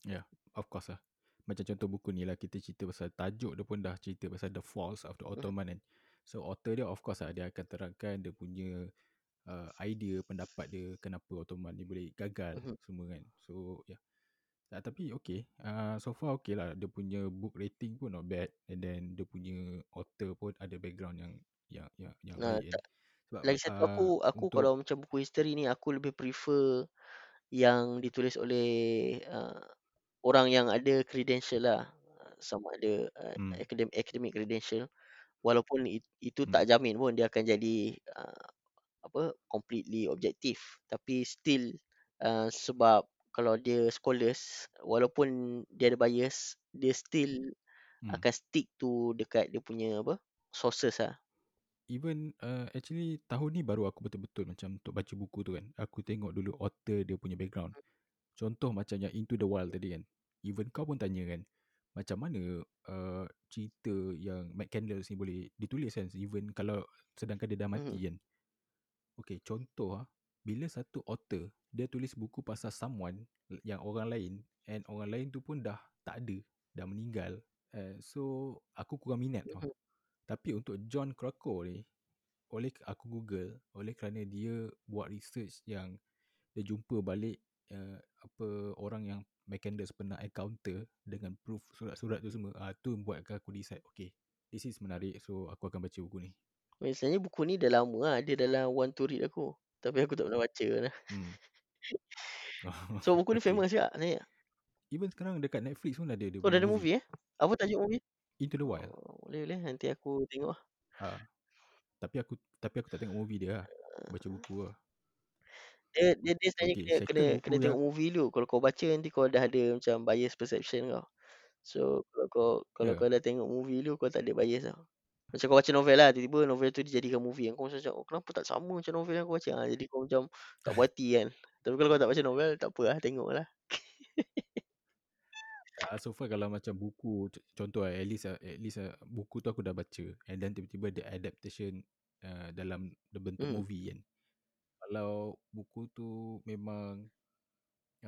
Yeah, of course lah. Macam contoh buku ni lah, kita cerita pasal tajuk dia pun dah cerita pasal The Falls of the Mhm. Ottoman kan. So author dia of course lah, dia akan terangkan dia punya uh, idea, pendapat dia kenapa Ottoman ni boleh gagal Mhm. semua kan. So yeah. Uh, tapi okay, uh, so far okay lah. Dia punya book rating pun not bad. And then dia punya author pun ada background yang yang yang, yang Nah, baik kan. tak Sebab lagi satu uh, aku aku untuk kalau macam buku history ni aku lebih prefer yang ditulis oleh uh, orang yang ada credential lah. Sama ada uh, hmm, academic academic credential walaupun it, itu hmm, tak jamin pun dia akan jadi uh, apa completely objektif tapi still uh, sebab kalau dia scholars walaupun dia ada bias dia still hmm. akan stick to dekat dia punya apa sources lah. Even uh, actually tahun ni baru aku betul-betul macam untuk baca buku tu kan. Aku tengok dulu author dia punya background. Contoh macam yang Into the Wild tadi kan. Even kau pun tanya kan. Macam mana uh, cerita yang Matt Candles ni boleh ditulis kan. Even kalau sedangkan dia dah mati Mhm. kan. Okay contoh ah. Bila satu author dia tulis buku pasal someone yang orang lain. And orang lain tu pun dah tak ada. Dah meninggal. Uh, so aku kurang minat tau. Mhm. Tapi untuk John Krakow ni, oleh aku Google, oleh kerana dia buat research yang dia jumpa balik uh, apa orang yang McCandless pernah encounter dengan proof surat-surat tu semua, ah uh, tu buatkan aku decide, okay, this is menarik, so aku akan baca buku ni. Sebenarnya buku ni dah lama lah. Dia dalam one to read aku. Tapi aku tak pernah baca lah. Hmm. So buku ni okay. famous juga sebenarnya. Even sekarang dekat Netflix pun ada dia Oh dah ada movie eh? Apa tajuk movie? Into the Wild. Oh, boleh boleh nanti aku tengok lah. Ah. Tapi aku tapi aku tak tengok movie dia lah. Baca buku lah. Dia dia, dia sebenarnya Okay, kena second kena buku kena yang tengok movie dulu. Kalau kau baca nanti kau dah ada macam bias perception kau. So kalau kau kalau Ya. kau dah tengok movie dulu kau tak ada bias tau. Macam kau baca novel lah, tiba-tiba novel tu dijadikan movie. Kau macam oh, kenapa tak sama macam novel yang kau baca? Ha, jadi kau macam tak puas hati kan. Tapi kalau kau tak baca novel, tak apa lah, tengok lah. Uh, so far kalau macam buku contoh lah, at least ah, at least ah, buku tu aku dah baca and then tiba-tiba the adaptation uh, dalam the bentuk Hmm. movie kan. Kalau buku tu memang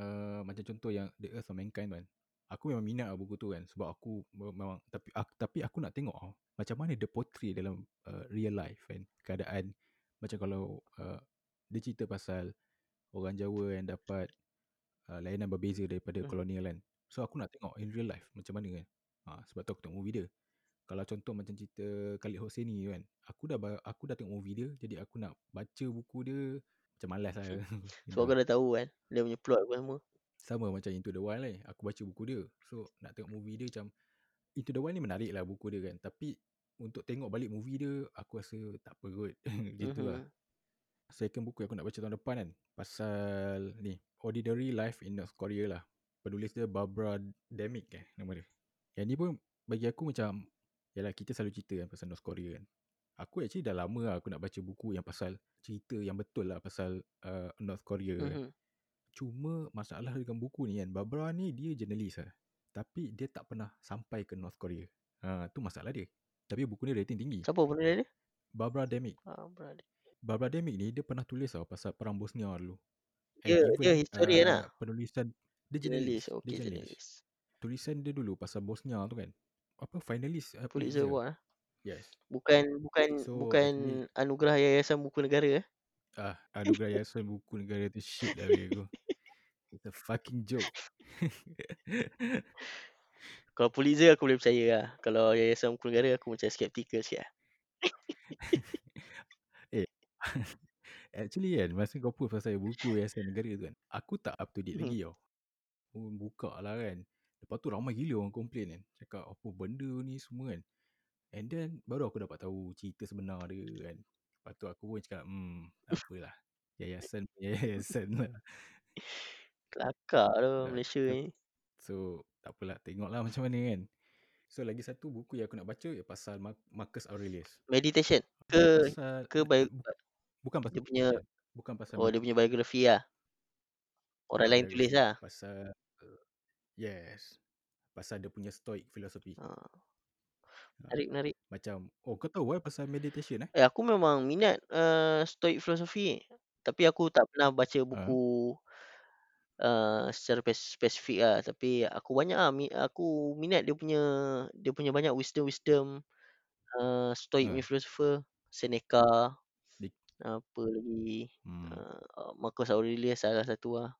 uh, macam contoh yang The Earth of Mankind kan. Aku memang minat lah buku tu kan sebab aku me- memang tapi aku, tapi aku nak tengok oh, macam mana dia portray dalam uh, real life kan. Keadaan macam kalau uh, dia cerita pasal orang Jawa yang dapat uh, layanan berbeza daripada Hmm. kolonial kan. So aku nak tengok in real life macam mana kan. Ha, sebab tu aku tengok movie dia. Kalau contoh macam cerita Khalid Hosseini kan. Aku dah aku dah tengok movie dia jadi aku nak baca buku dia macam malas lah. Sebab Gitu. kau dah tahu kan dia punya plot apa semua. Sama macam Into the Wild ni. Aku baca buku dia. So nak tengok movie dia macam Into the Wild ni menarik lah buku dia kan. Tapi untuk tengok balik movie dia aku rasa tak apa kot. gitu lah. Mhm. Second buku yang aku nak baca tahun depan kan. Pasal ni. Ordinary Life in North Korea lah. Penulis dia Barbara Demick eh nama dia. Yang ni pun bagi aku macam Yalah kita selalu cerita kan pasal North Korea kan. Aku actually dah lama lah aku nak baca buku yang pasal cerita yang betul lah pasal uh, North Korea kan. Mhm. Cuma masalah dengan buku ni kan. Barbara ni dia jurnalis lah. Tapi dia tak pernah sampai ke North Korea. Ha, tu masalah dia. Tapi buku ni rating tinggi. Siapa penulis dia? Barbara Demick. Ah, brother. Barbara Demick ni dia pernah tulis tau pasal perang Bosnia dulu. Dia dia historian lah. penulisan dia jurnalis. Okey, dia journalist. Tulisan dia dulu pasal Bosnia tu kan. Apa finalis uh, Pulitzer Pulitzer. Award lah. Yes. Bukan bukan So, bukan actually- anugerah Yayasan Buku Negara eh. Ah, anugerah Yayasan Buku Negara tu shit lah bagi aku. It's a fucking joke. Kalau Pulitzer aku boleh percaya lah. Kalau Yayasan Buku Negara aku macam skeptical sikit lah. Actually kan Masa kau post pasal buku Yayasan Negara tu kan Aku tak up to date Mhm. lagi tau Aku buka lah kan Lepas tu ramai gila orang komplain kan Cakap apa benda ni semua kan And then Baru aku dapat tahu Cerita sebenar dia kan Lepas tu aku pun cakap Hmm tak apalah Yayasan Yayasan lah Kelakar tu Malaysia ni. So tak apalah Tengoklah macam mana kan So lagi satu buku yang aku nak baca Yang pasal Mar- Marcus Aurelius Meditation ke pasal ke bio, bu- Bukan pasal dia punya-. Bukan pasal oh dia punya biografi lah. Orang lain tulis lah. Pasal Yes Pasal dia punya stoic philosophy Ha. Menarik menarik. Macam Oh kau tahu eh pasal meditation eh Eh aku memang minat uh, stoic philosophy. Tapi aku tak pernah baca Ah. buku eee, secara pes spesifik lah, tapi aku banyak ah, mi aku minat dia punya dia punya banyak wisdom-wisdom, eee, stoic punya Ha. philosopher, Seneca, apa lagi, hmm. eee, Marcus Aurelius salah satu lah.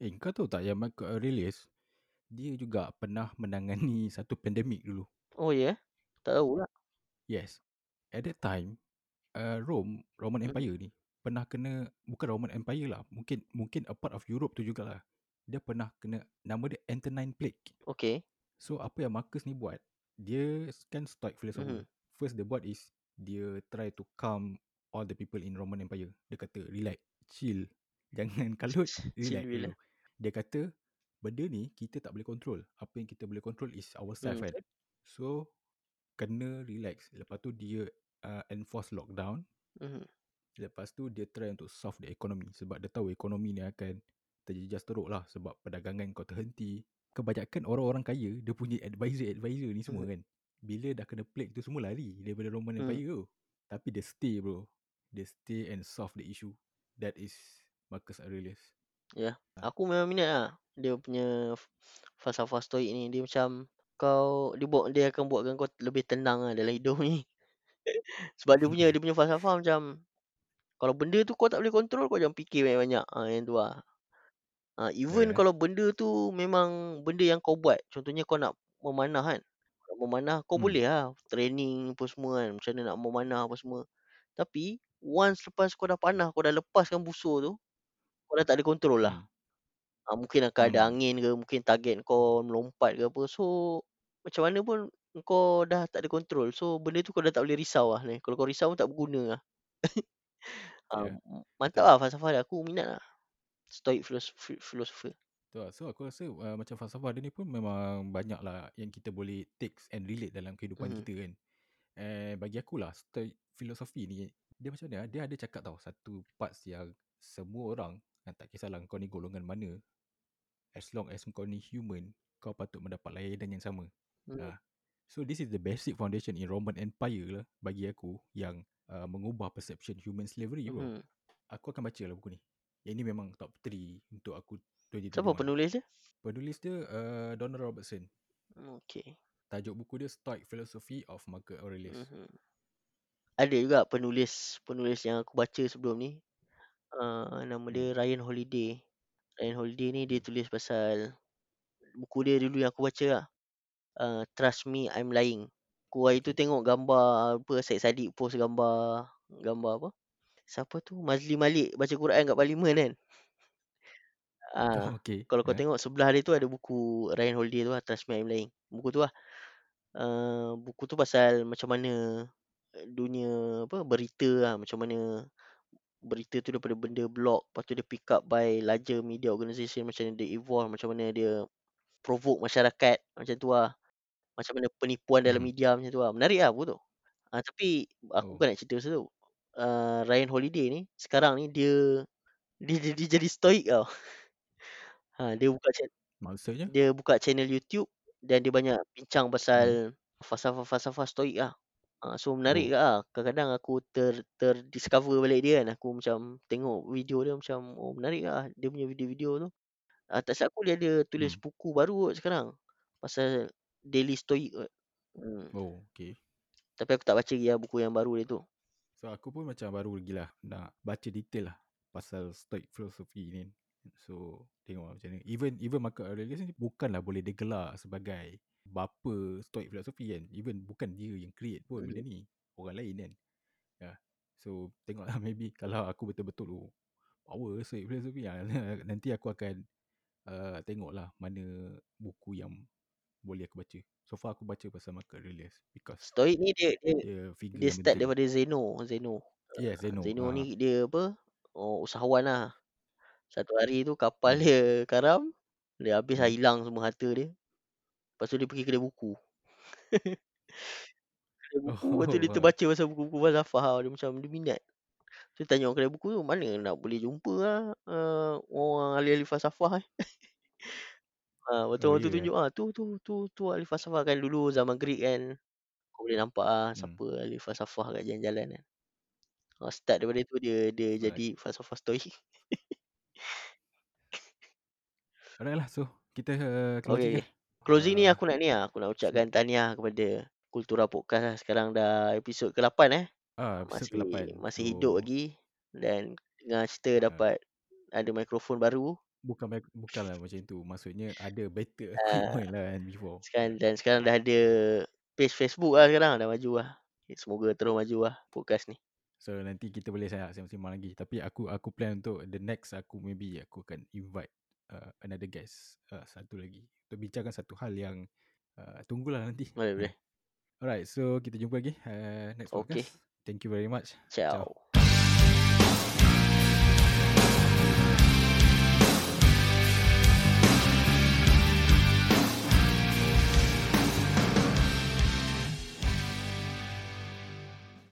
Eh, kau tahu tak yang Marcus Aurelius, dia juga pernah menangani satu pandemik dulu. Oh, ya? Tak tahu pula. Yes. At that time, uh, Rome, Roman Mhm. Empire ni pernah kena bukan Roman Empire lah, mungkin mungkin a part of Europe tu jugalah. Dia pernah kena nama dia Antonine Plague. Okey. So apa yang Marcus ni buat, dia kan stoic philosopher. Mhm. First dia buat is dia try to calm all the people in Roman Empire. Dia kata relax, chill. Jangan kalut, Chill relax dulu. lah. Dia kata benda ni kita tak boleh control. Apa yang kita boleh control is ourselves Hmm, kan. betul. So kena relax. Lepas tu dia uh, enforce lockdown. Mhm. Lepas tu dia try untuk solve the economy sebab dia tahu ekonomi ni akan terjejas teruk lah sebab perdagangan kau terhenti. Kebanyakan orang-orang kaya dia punya advisor-advisor ni semua Mhm. kan. Bila dah kena plague tu semua lari daripada Roman Hmm. Empire tu. Tapi dia stay bro. Dia stay and solve the issue. That is Marcus Aurelius. Ya, Ha. aku memang minat lah dia punya f falsafah stoic ni. Dia macam kau dia buat dia akan buatkan kau lebih tenang lah dalam hidup ni. Sebab dia punya dia punya falsafah macam kalau benda tu kau tak boleh control kau jangan fikir banyak-banyak. Ah, yang tu lah. Ah, even Yeah. kalau benda tu memang benda yang kau buat. Contohnya kau nak memanah kan. Nak memanah kau Hmm. boleh lah training apa semua kan. Macam mana nak memanah apa semua. Tapi once lepas kau dah panah, kau dah lepaskan busur tu, kau dah tak ada control lah. Hmm. Ah, mungkin akan ada Hmm. angin ke, mungkin target kau melompat ke apa. So macam mana pun kau dah tak ada control. So benda tu kau dah tak boleh risau lah. Kalau kau risau pun tak berguna lah. Ah, Yeah. mantap Betul. lah falsafah dia. Aku minat lah. Stoic philos philosopher. Betul lah. So aku rasa uh, macam falsafah dia ni pun memang banyak lah yang kita boleh takes and relate dalam kehidupan Mhm. kita kan. Eh bagi aku lah stoic philosophy ni dia macam mana? Dia ada cakap tau satu parts yang semua orang yang tak kisahlah kau ni golongan mana as long as kau ni human kau patut mendapat layanan yang sama. Hmm. Ah. So this is the basic foundation in Roman Empire lah bagi aku yang uh, mengubah perception human slavery bro. Mhm. Aku akan baca lah buku ni. Yang ni memang top 3 untuk aku Siapa 2021. penulis dia? Penulis dia uh, Donald Robertson. Okey. Tajuk buku dia Stoic Philosophy of Marcus Aurelius. Mhm. Ada juga penulis penulis yang aku baca sebelum ni. Uh, nama dia Ryan Holiday. Ryan Holiday ni dia tulis pasal buku dia dulu yang aku baca lah. Uh, Trust Me I'm Lying. Aku hari tu tengok gambar apa Syed Saddiq post gambar gambar apa? Siapa tu? Mazli Malik baca Quran kat parlimen kan. Ah, okay. kalau kau Yeah. tengok sebelah dia tu ada buku Ryan Holiday tu lah Trust Me I'm Lying. Buku tu lah. Uh, buku tu pasal macam mana dunia apa berita lah macam mana berita tu daripada benda blog lepas tu dia pick up by larger media organisation macam mana dia evolve macam mana dia provoke masyarakat macam tu lah macam mana penipuan dalam Mhm. media macam tu lah menarik lah buku tu ah, tapi aku Oh. bukan nak cerita pasal tu uh, Ryan Holiday ni sekarang ni dia dia, dia, dia jadi stoic tau ha, dia buka channel Maksudnya? dia buka channel YouTube dan dia banyak bincang Hmm. pasal falsafah-falsafah stoic lah Ah, so menarik Oh. ke ah. Kadang-kadang aku ter terdiscover balik dia kan. Aku macam tengok video dia macam oh menarik ah dia punya video-video tu. Ah, tak silap aku dia ada tulis Hmm. buku baru kot sekarang pasal daily stoic kot. Hmm. Oh, okay. Tapi aku tak baca lagi lah buku yang baru dia tu. So aku pun macam baru lagi lah nak baca detail lah pasal stoic philosophy ni. So tengok lah macam ni. Even even Marcus Aurelius ni bukanlah boleh digelar sebagai bapa stoic philosophy kan. Even bukan dia yang create pun benda Mhm. ni. Orang lain kan. Ya. So tengoklah maybe kalau aku betul-betul oh, power stoic philosophy lah. Nanti aku akan uh, tengoklah mana buku yang boleh aku baca. So far aku baca pasal Marcus Aurelius because Stoic ni dia dia, dia dia start penting. daripada Zeno, Zeno. Yeah, Ah, Zeno. Zeno Ah. ni dia apa? Oh, usahawan lah. Satu hari tu kapal Hmm. dia karam, dia habis lah Hmm. hilang semua harta dia. Lepas tu dia pergi kedai buku. kedai buku lepas tu dia Oh. terbaca pasal buku-buku falsafah. Dia macam dia minat. Tu tanya orang kedai buku tu mana nak boleh jumpa lah uh, orang ahli-ahli falsafah eh. Ha, lepas tu Oh orang tu yeah. tunjuk ah tu tu tu tu ahli falsafah kan dulu zaman Greek kan. Kau boleh nampak ah Hmm. siapa ahli falsafah kat jalan-jalan kan. Ah, start daripada tu dia dia Alright. jadi falsafah stoik. Alright lah, so kita closing Okey. lah. Closing ni Uh, aku nak ni lah, aku nak ucapkan tahniah kepada Kultura Podcast lah. Sekarang dah episod ke-8 eh. Ah, episod Masih ke-8. masih hidup lagi dan dengar cerita uh, dapat ada mikrofon baru. bukan bukanlah macam tu. Maksudnya ada better Ah, equipment lah kan before. sekarang dan sekarang dah ada page Facebook lah sekarang dah maju lah. Semoga terus maju lah podcast ni. So nanti kita boleh saya sembang lagi. Tapi aku aku plan untuk the next aku maybe aku akan invite uh, another guest uh, satu lagi untuk bincangkan satu hal yang uh, tunggulah nanti. Boleh, boleh. Alright, so kita jumpa lagi uh, next okay. podcast. Thank you very much. Ciao. Ciao.